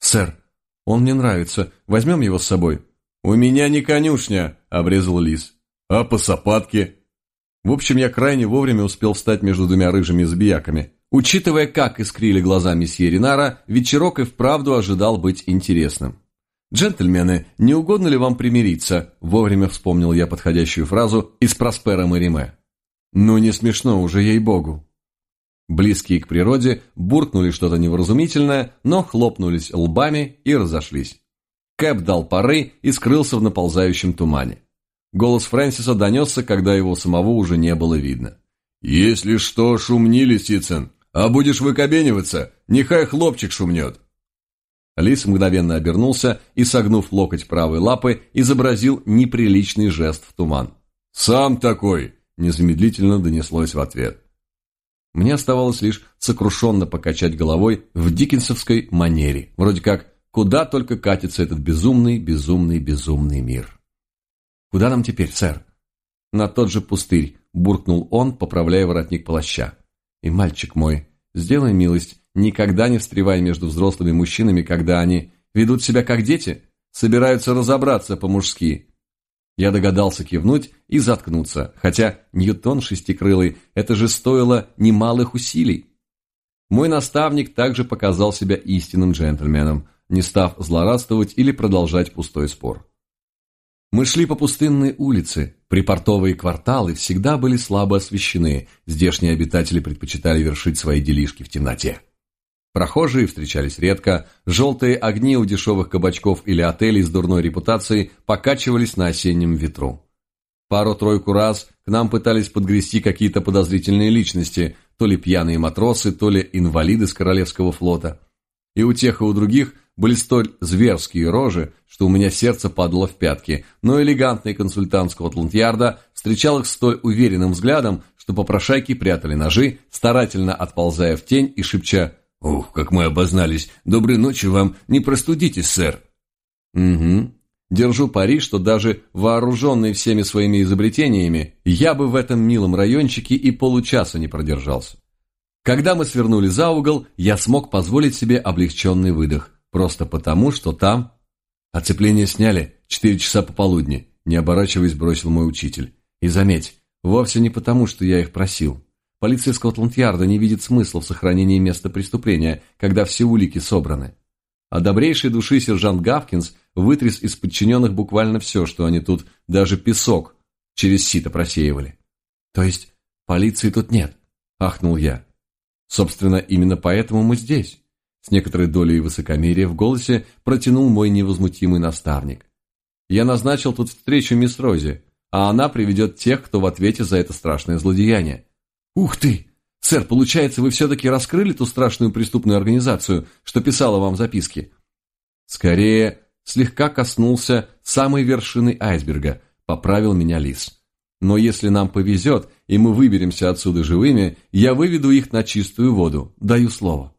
Сэр, он мне нравится. Возьмем его с собой. У меня не конюшня, обрезал лис. А по сапатке? В общем, я крайне вовремя успел встать между двумя рыжими забияками. Учитывая, как искрили глаза месье Ринара, вечерок и вправду ожидал быть интересным. «Джентльмены, не угодно ли вам примириться?» Вовремя вспомнил я подходящую фразу из Проспера Мариме. «Ну, не смешно уже, ей-богу». Близкие к природе буркнули что-то невразумительное, но хлопнулись лбами и разошлись. Кэп дал пары и скрылся в наползающем тумане. Голос Фрэнсиса донесся, когда его самого уже не было видно. «Если что, шумни, Лисицын, а будешь выкобениваться, нехай хлопчик шумнет». Лис мгновенно обернулся и, согнув локоть правой лапы, изобразил неприличный жест в туман. «Сам такой!» – незамедлительно донеслось в ответ. Мне оставалось лишь сокрушенно покачать головой в диккенсовской манере, вроде как «Куда только катится этот безумный, безумный, безумный мир?» «Куда нам теперь, сэр?» «На тот же пустырь», – буркнул он, поправляя воротник плаща. «И, мальчик мой, сделай милость, Никогда не встревай между взрослыми мужчинами, когда они ведут себя как дети, собираются разобраться по-мужски. Я догадался кивнуть и заткнуться, хотя Ньютон шестикрылый, это же стоило немалых усилий. Мой наставник также показал себя истинным джентльменом, не став злорадствовать или продолжать пустой спор. Мы шли по пустынной улице, припортовые кварталы всегда были слабо освещены, здешние обитатели предпочитали вершить свои делишки в темноте. Прохожие встречались редко, желтые огни у дешевых кабачков или отелей с дурной репутацией покачивались на осеннем ветру. Пару-тройку раз к нам пытались подгрести какие-то подозрительные личности, то ли пьяные матросы, то ли инвалиды с Королевского флота. И у тех, и у других были столь зверские рожи, что у меня сердце падало в пятки, но элегантный консультант Скотланд-Ярда встречал их столь уверенным взглядом, что попрошайки прятали ножи, старательно отползая в тень и шепча «Ух, как мы обознались! Доброй ночи вам! Не простудитесь, сэр!» «Угу. Держу пари, что даже вооруженный всеми своими изобретениями, я бы в этом милом райончике и получаса не продержался. Когда мы свернули за угол, я смог позволить себе облегченный выдох, просто потому, что там... Оцепление сняли, четыре часа пополудни, не оборачиваясь, бросил мой учитель. И заметь, вовсе не потому, что я их просил. Полиция Скотланд-Ярда не видит смысла в сохранении места преступления, когда все улики собраны. А добрейшей души сержант Гавкинс вытряс из подчиненных буквально все, что они тут, даже песок, через сито просеивали. То есть полиции тут нет, ахнул я. Собственно, именно поэтому мы здесь. С некоторой долей высокомерия в голосе протянул мой невозмутимый наставник. Я назначил тут встречу мисс Рози, а она приведет тех, кто в ответе за это страшное злодеяние. Ух ты! Сэр, получается, вы все-таки раскрыли ту страшную преступную организацию, что писала вам записки? Скорее, слегка коснулся самой вершины айсберга, поправил меня Лис. Но если нам повезет, и мы выберемся отсюда живыми, я выведу их на чистую воду, даю слово.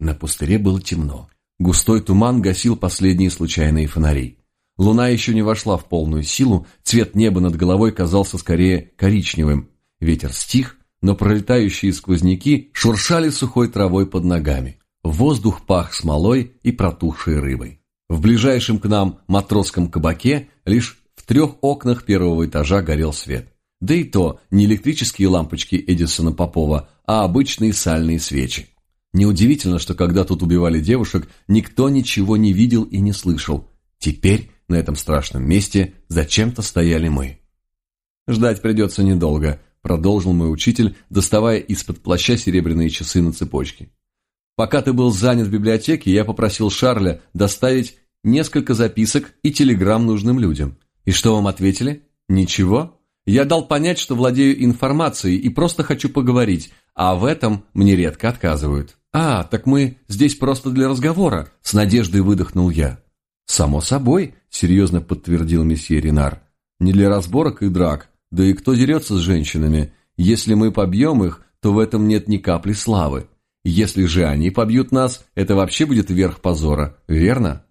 На пустыре было темно. Густой туман гасил последние случайные фонари. Луна еще не вошла в полную силу, цвет неба над головой казался скорее коричневым. Ветер стих, но пролетающие сквозняки шуршали сухой травой под ногами. Воздух пах смолой и протухшей рыбой. В ближайшем к нам матросском кабаке лишь в трех окнах первого этажа горел свет. Да и то не электрические лампочки Эдисона Попова, а обычные сальные свечи. Неудивительно, что когда тут убивали девушек, никто ничего не видел и не слышал. Теперь на этом страшном месте зачем-то стояли мы. «Ждать придется недолго», — продолжил мой учитель, доставая из-под плаща серебряные часы на цепочке. Пока ты был занят в библиотеке, я попросил Шарля доставить несколько записок и телеграмм нужным людям. И что вам ответили? Ничего. Я дал понять, что владею информацией и просто хочу поговорить, а в этом мне редко отказывают. А, так мы здесь просто для разговора, с надеждой выдохнул я. Само собой, серьезно подтвердил месье Ренар. Не для разборок и драк, да и кто дерется с женщинами? Если мы побьем их, то в этом нет ни капли славы. Если же они побьют нас, это вообще будет верх позора, верно?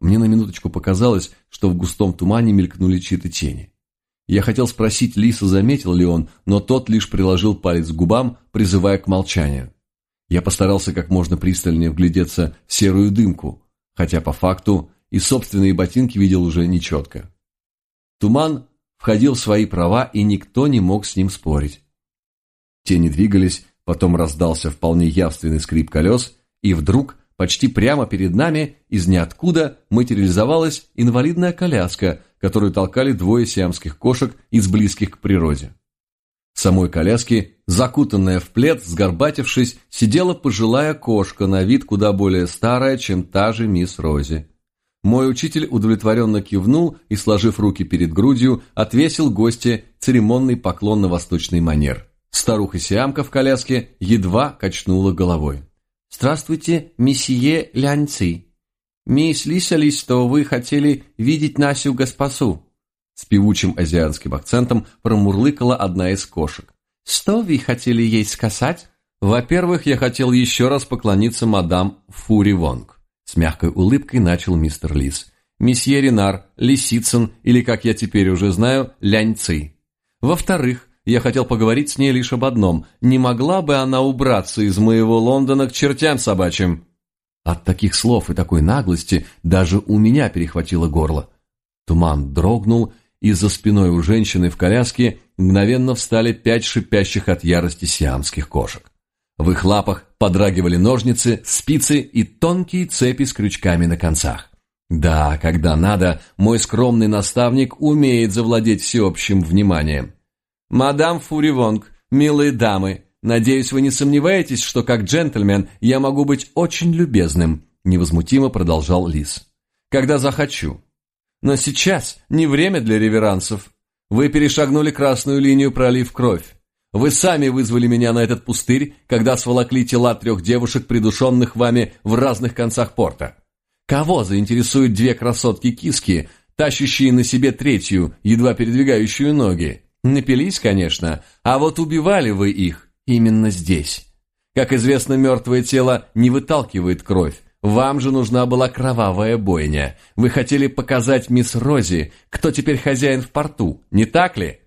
Мне на минуточку показалось, что в густом тумане мелькнули чьи-то тени. Я хотел спросить Лиса, заметил ли он, но тот лишь приложил палец к губам, призывая к молчанию. Я постарался как можно пристальнее вглядеться в серую дымку, хотя по факту и собственные ботинки видел уже нечетко. Туман входил в свои права, и никто не мог с ним спорить. Тени двигались, Потом раздался вполне явственный скрип колес, и вдруг, почти прямо перед нами, из ниоткуда материализовалась инвалидная коляска, которую толкали двое сиамских кошек из близких к природе. В самой коляске, закутанная в плед, сгорбатившись, сидела пожилая кошка, на вид куда более старая, чем та же мисс Рози. Мой учитель удовлетворенно кивнул и, сложив руки перед грудью, отвесил гости церемонный поклон на восточный манер. Старуха-сиамка в коляске едва качнула головой. «Здравствуйте, месье Ляньци. Мисс Лисали, что вы хотели видеть Насю Гаспасу?» С певучим азиатским акцентом промурлыкала одна из кошек. «Что вы хотели ей сказать?» «Во-первых, я хотел еще раз поклониться мадам Фури Вонг». С мягкой улыбкой начал мистер Лис. «Месье Ренар, Лисицын или, как я теперь уже знаю, Ляньци. Во-вторых, я хотел поговорить с ней лишь об одном. Не могла бы она убраться из моего Лондона к чертям собачьим? От таких слов и такой наглости даже у меня перехватило горло. Туман дрогнул, и за спиной у женщины в коляске мгновенно встали пять шипящих от ярости сиамских кошек. В их лапах подрагивали ножницы, спицы и тонкие цепи с крючками на концах. Да, когда надо, мой скромный наставник умеет завладеть всеобщим вниманием. «Мадам Фуривонг, милые дамы, Надеюсь, вы не сомневаетесь, что как джентльмен я могу быть очень любезным», невозмутимо продолжал Лис. «Когда захочу. Но сейчас не время для реверансов. Вы перешагнули красную линию, пролив кровь. Вы сами вызвали меня на этот пустырь, когда сволокли тела трех девушек, придушенных вами в разных концах порта. Кого заинтересуют две красотки-киски, тащащие на себе третью, едва передвигающую ноги? Напились, конечно, а вот убивали вы их именно здесь. Как известно, мертвое тело не выталкивает кровь, вам же нужна была кровавая бойня. Вы хотели показать мисс Рози, кто теперь хозяин в порту, не так ли?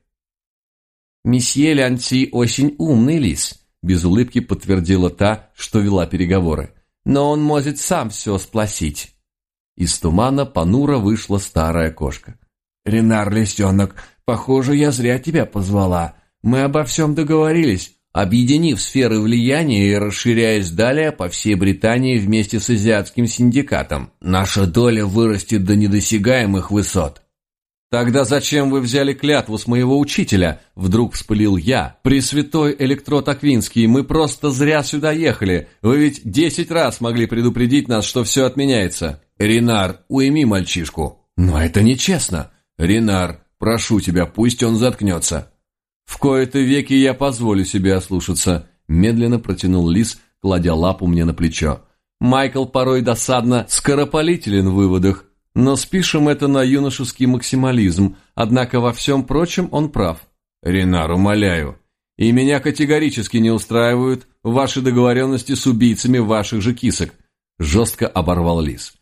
Месье Лянти очень умный лис, без улыбки подтвердила та, что вела переговоры. Но он может сам все сплосить. Из тумана понуро вышла старая кошка. «Ренар, лисенок, похоже, я зря тебя позвала. Мы обо всем договорились объединив сферы влияния и расширяясь далее по всей Британии вместе с азиатским синдикатом. Наша доля вырастет до недосягаемых высот. «Тогда зачем вы взяли клятву с моего учителя?» Вдруг вспылил я. «Пресвятой Электрот Аквинский, мы просто зря сюда ехали. Вы ведь десять раз могли предупредить нас, что все отменяется». «Ренар, уйми мальчишку». «Но это нечестно». «Ренар, прошу тебя, пусть он заткнется». «В кои-то веки я позволю себе ослушаться», – медленно протянул Лис, кладя лапу мне на плечо. «Майкл порой досадно скоропалителен в выводах, но спишем это на юношеский максимализм, однако во всем прочем он прав». «Ренар, умоляю, и меня категорически не устраивают ваши договоренности с убийцами ваших же кисок», – жестко оборвал Лис.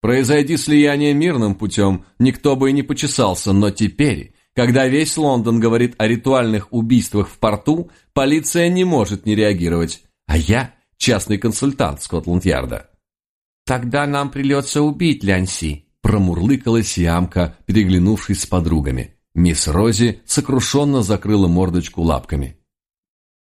«Произойди слияние мирным путем, никто бы и не почесался, но теперь когда весь Лондон говорит о ритуальных убийствах в порту, полиция не может не реагировать. А я частный консультант Скотланд-Ярда. «Тогда нам придется убить Лянси», – промурлыкала Сиамка, переглянувшись с подругами. Мисс Рози сокрушенно закрыла мордочку лапками.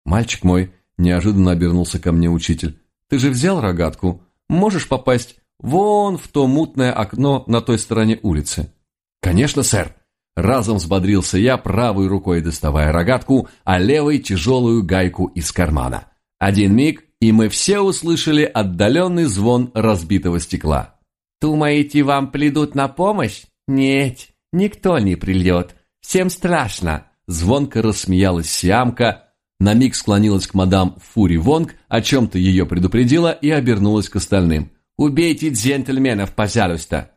«Мальчик мой», – неожиданно обернулся ко мне учитель, – «ты же взял рогатку? Можешь попасть вон в то мутное окно на той стороне улицы?» «Конечно, сэр», Разом взбодрился я, правой рукой доставая рогатку, а левой тяжелую гайку из кармана. Один миг, и мы все услышали отдаленный звон разбитого стекла. «Думаете, вам придут на помощь? Нет, никто не придет. Всем страшно!» Звонко рассмеялась Сиамка, на миг склонилась к мадам Фури Вонг, о чем-то ее предупредила и обернулась к остальным. «Убейте джентльменов, пожалуйста!»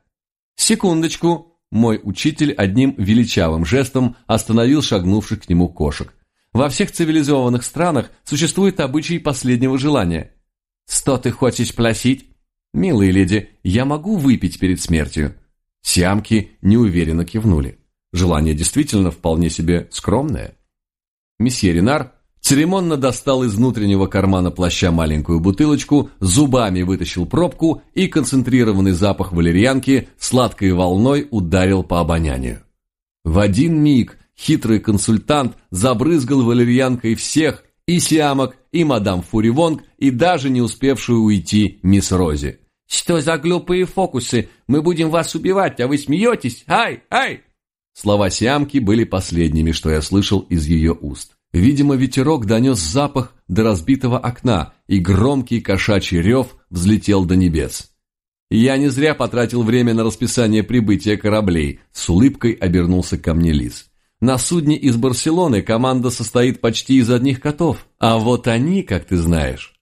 «Секундочку!» Мой учитель одним величавым жестом остановил шагнувших к нему кошек. Во всех цивилизованных странах существует обычай последнего желания. «Сто ты хочешь платить?» «Милые леди, я могу выпить перед смертью». Сиамки неуверенно кивнули. Желание действительно вполне себе скромное. Месье Ренар Церемонно достал из внутреннего кармана плаща маленькую бутылочку, зубами вытащил пробку и концентрированный запах валерьянки сладкой волной ударил по обонянию. В один миг хитрый консультант забрызгал валерьянкой всех, и Сиамок, и мадам Фуривонг, и даже не успевшую уйти мисс Рози. «Что за глупые фокусы? Мы будем вас убивать, а вы смеетесь? Ай, ай!» Слова Сиамки были последними, что я слышал из ее уст. Видимо, ветерок донес запах до разбитого окна, и громкий кошачий рев взлетел до небес. Я не зря потратил время на расписание прибытия кораблей, с улыбкой обернулся ко мне Лис. На судне из Барселоны команда состоит почти из одних котов, а вот они, как ты знаешь.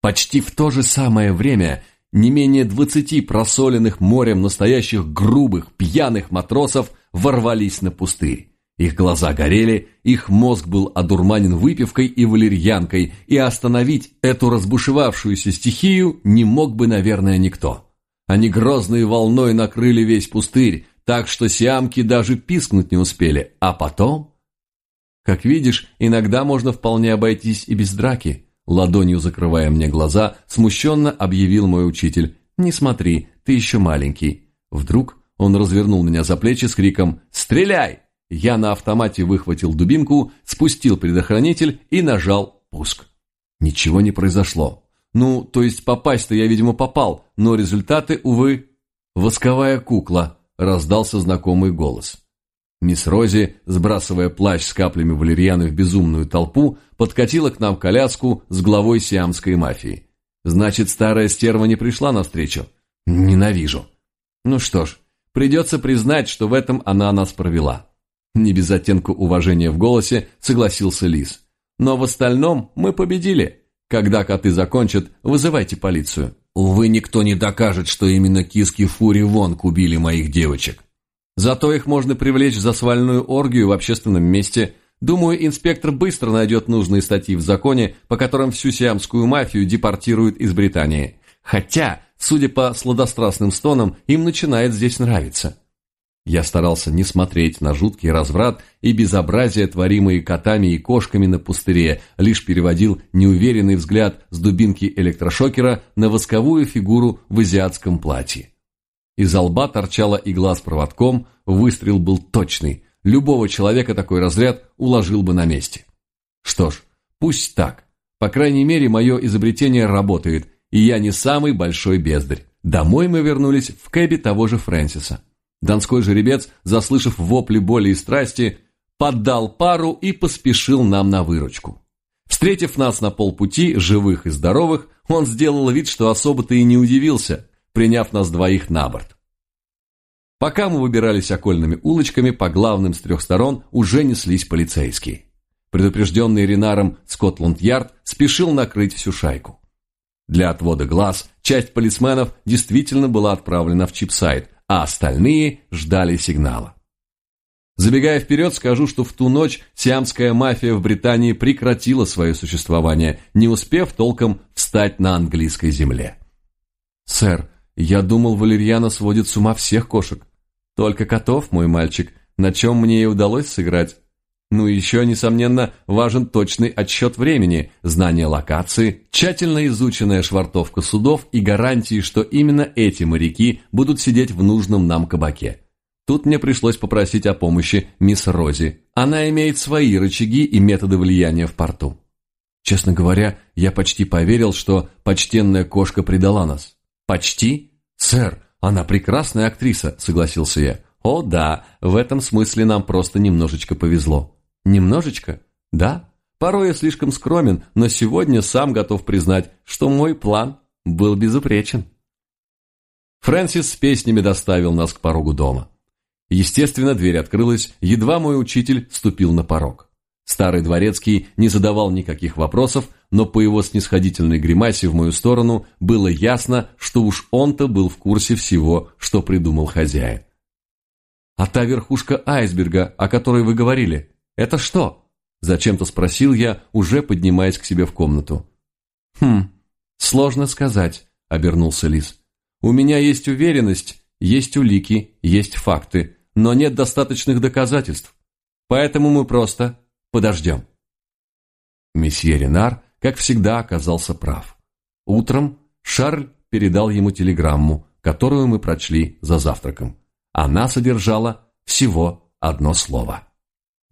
Почти в то же самое время не менее двадцати просоленных морем настоящих грубых, пьяных матросов ворвались на пустырь. Их глаза горели, их мозг был одурманен выпивкой и валерьянкой, и остановить эту разбушевавшуюся стихию не мог бы, наверное, никто. Они грозной волной накрыли весь пустырь, так что сиамки даже пискнуть не успели, а потом... Как видишь, иногда можно вполне обойтись и без драки. Ладонью закрывая мне глаза, смущенно объявил мой учитель. «Не смотри, ты еще маленький». Вдруг он развернул меня за плечи с криком «Стреляй!» Я на автомате выхватил дубинку, спустил предохранитель и нажал пуск. Ничего не произошло. Ну, то есть попасть-то я, видимо, попал, но результаты, увы... «Восковая кукла», — раздался знакомый голос. Мисс Рози, сбрасывая плащ с каплями валерьяны в безумную толпу, подкатила к нам коляску с главой сиамской мафии. Значит, старая стерва не пришла навстречу? Ненавижу. Ну что ж, придется признать, что в этом она нас провела. Не без оттенка уважения в голосе согласился Лис. Но в остальном мы победили. Когда коты закончат, вызывайте полицию. Увы, никто не докажет, что именно киски Фури Вонг убили моих девочек. Зато их можно привлечь за свальную оргию в общественном месте. Думаю, инспектор быстро найдет нужные статьи в законе, по которым всю сиамскую мафию депортируют из Британии. Хотя, судя по сладострастным стонам, им начинает здесь нравиться. Я старался не смотреть на жуткий разврат и безобразие, творимые котами и кошками на пустыре, лишь переводил неуверенный взгляд с дубинки электрошокера на восковую фигуру в азиатском платье. Из лба торчала игла с проводком, выстрел был точный. Любого человека такой разряд уложил бы на месте. Что ж, пусть так. По крайней мере, мое изобретение работает, и я не самый большой бездарь. Домой мы вернулись в кэбе того же Фрэнсиса. Донской жеребец, заслышав вопли боли и страсти, поддал пару и поспешил нам на выручку. Встретив нас на полпути, живых и здоровых, он сделал вид, что особо-то и не удивился – приняв нас двоих на борт. Пока мы выбирались окольными улочками, по главным с трех сторон уже неслись полицейские. Предупрежденный Ренаром Скотланд-Ярд спешил накрыть всю шайку. Для отвода глаз часть полисменов действительно была отправлена в чипсайт, а остальные ждали сигнала. Забегая вперед, скажу, что в ту ночь сиамская мафия в Британии прекратила свое существование, не успев толком встать на английской земле. «Сэр, я думал, валерьяна сводит с ума всех кошек. Только котов, мой мальчик, на чем мне и удалось сыграть. Ну и еще, несомненно, важен точный отсчет времени, знание локации, тщательно изученная швартовка судов и гарантии, что именно эти моряки будут сидеть в нужном нам кабаке. Тут мне пришлось попросить о помощи мисс Рози. Она имеет свои рычаги и методы влияния в порту. Честно говоря, я почти поверил, что почтенная кошка предала нас. «Почти? Сэр, она прекрасная актриса», — согласился я. «О, да, в этом смысле нам просто немножечко повезло». «Немножечко? Да. Порой я слишком скромен, но сегодня сам готов признать, что мой план был безупречен». Фрэнсис с песнями доставил нас к порогу дома. Естественно, дверь открылась, едва мой учитель ступил на порог. Старый дворецкий не задавал никаких вопросов, но по его снисходительной гримасе в мою сторону было ясно, что уж он-то был в курсе всего, что придумал хозяин. «А та верхушка айсберга, о которой вы говорили, это что?» Зачем-то спросил я, уже поднимаясь к себе в комнату. «Хм, сложно сказать», — обернулся Лис. «У меня есть уверенность, есть улики, есть факты, но нет достаточных доказательств. Поэтому мы просто Подождем. Месье Ренар, как всегда, оказался прав. Утром Шарль передал ему телеграмму, которую мы прочли за завтраком. Она содержала всего одно слово.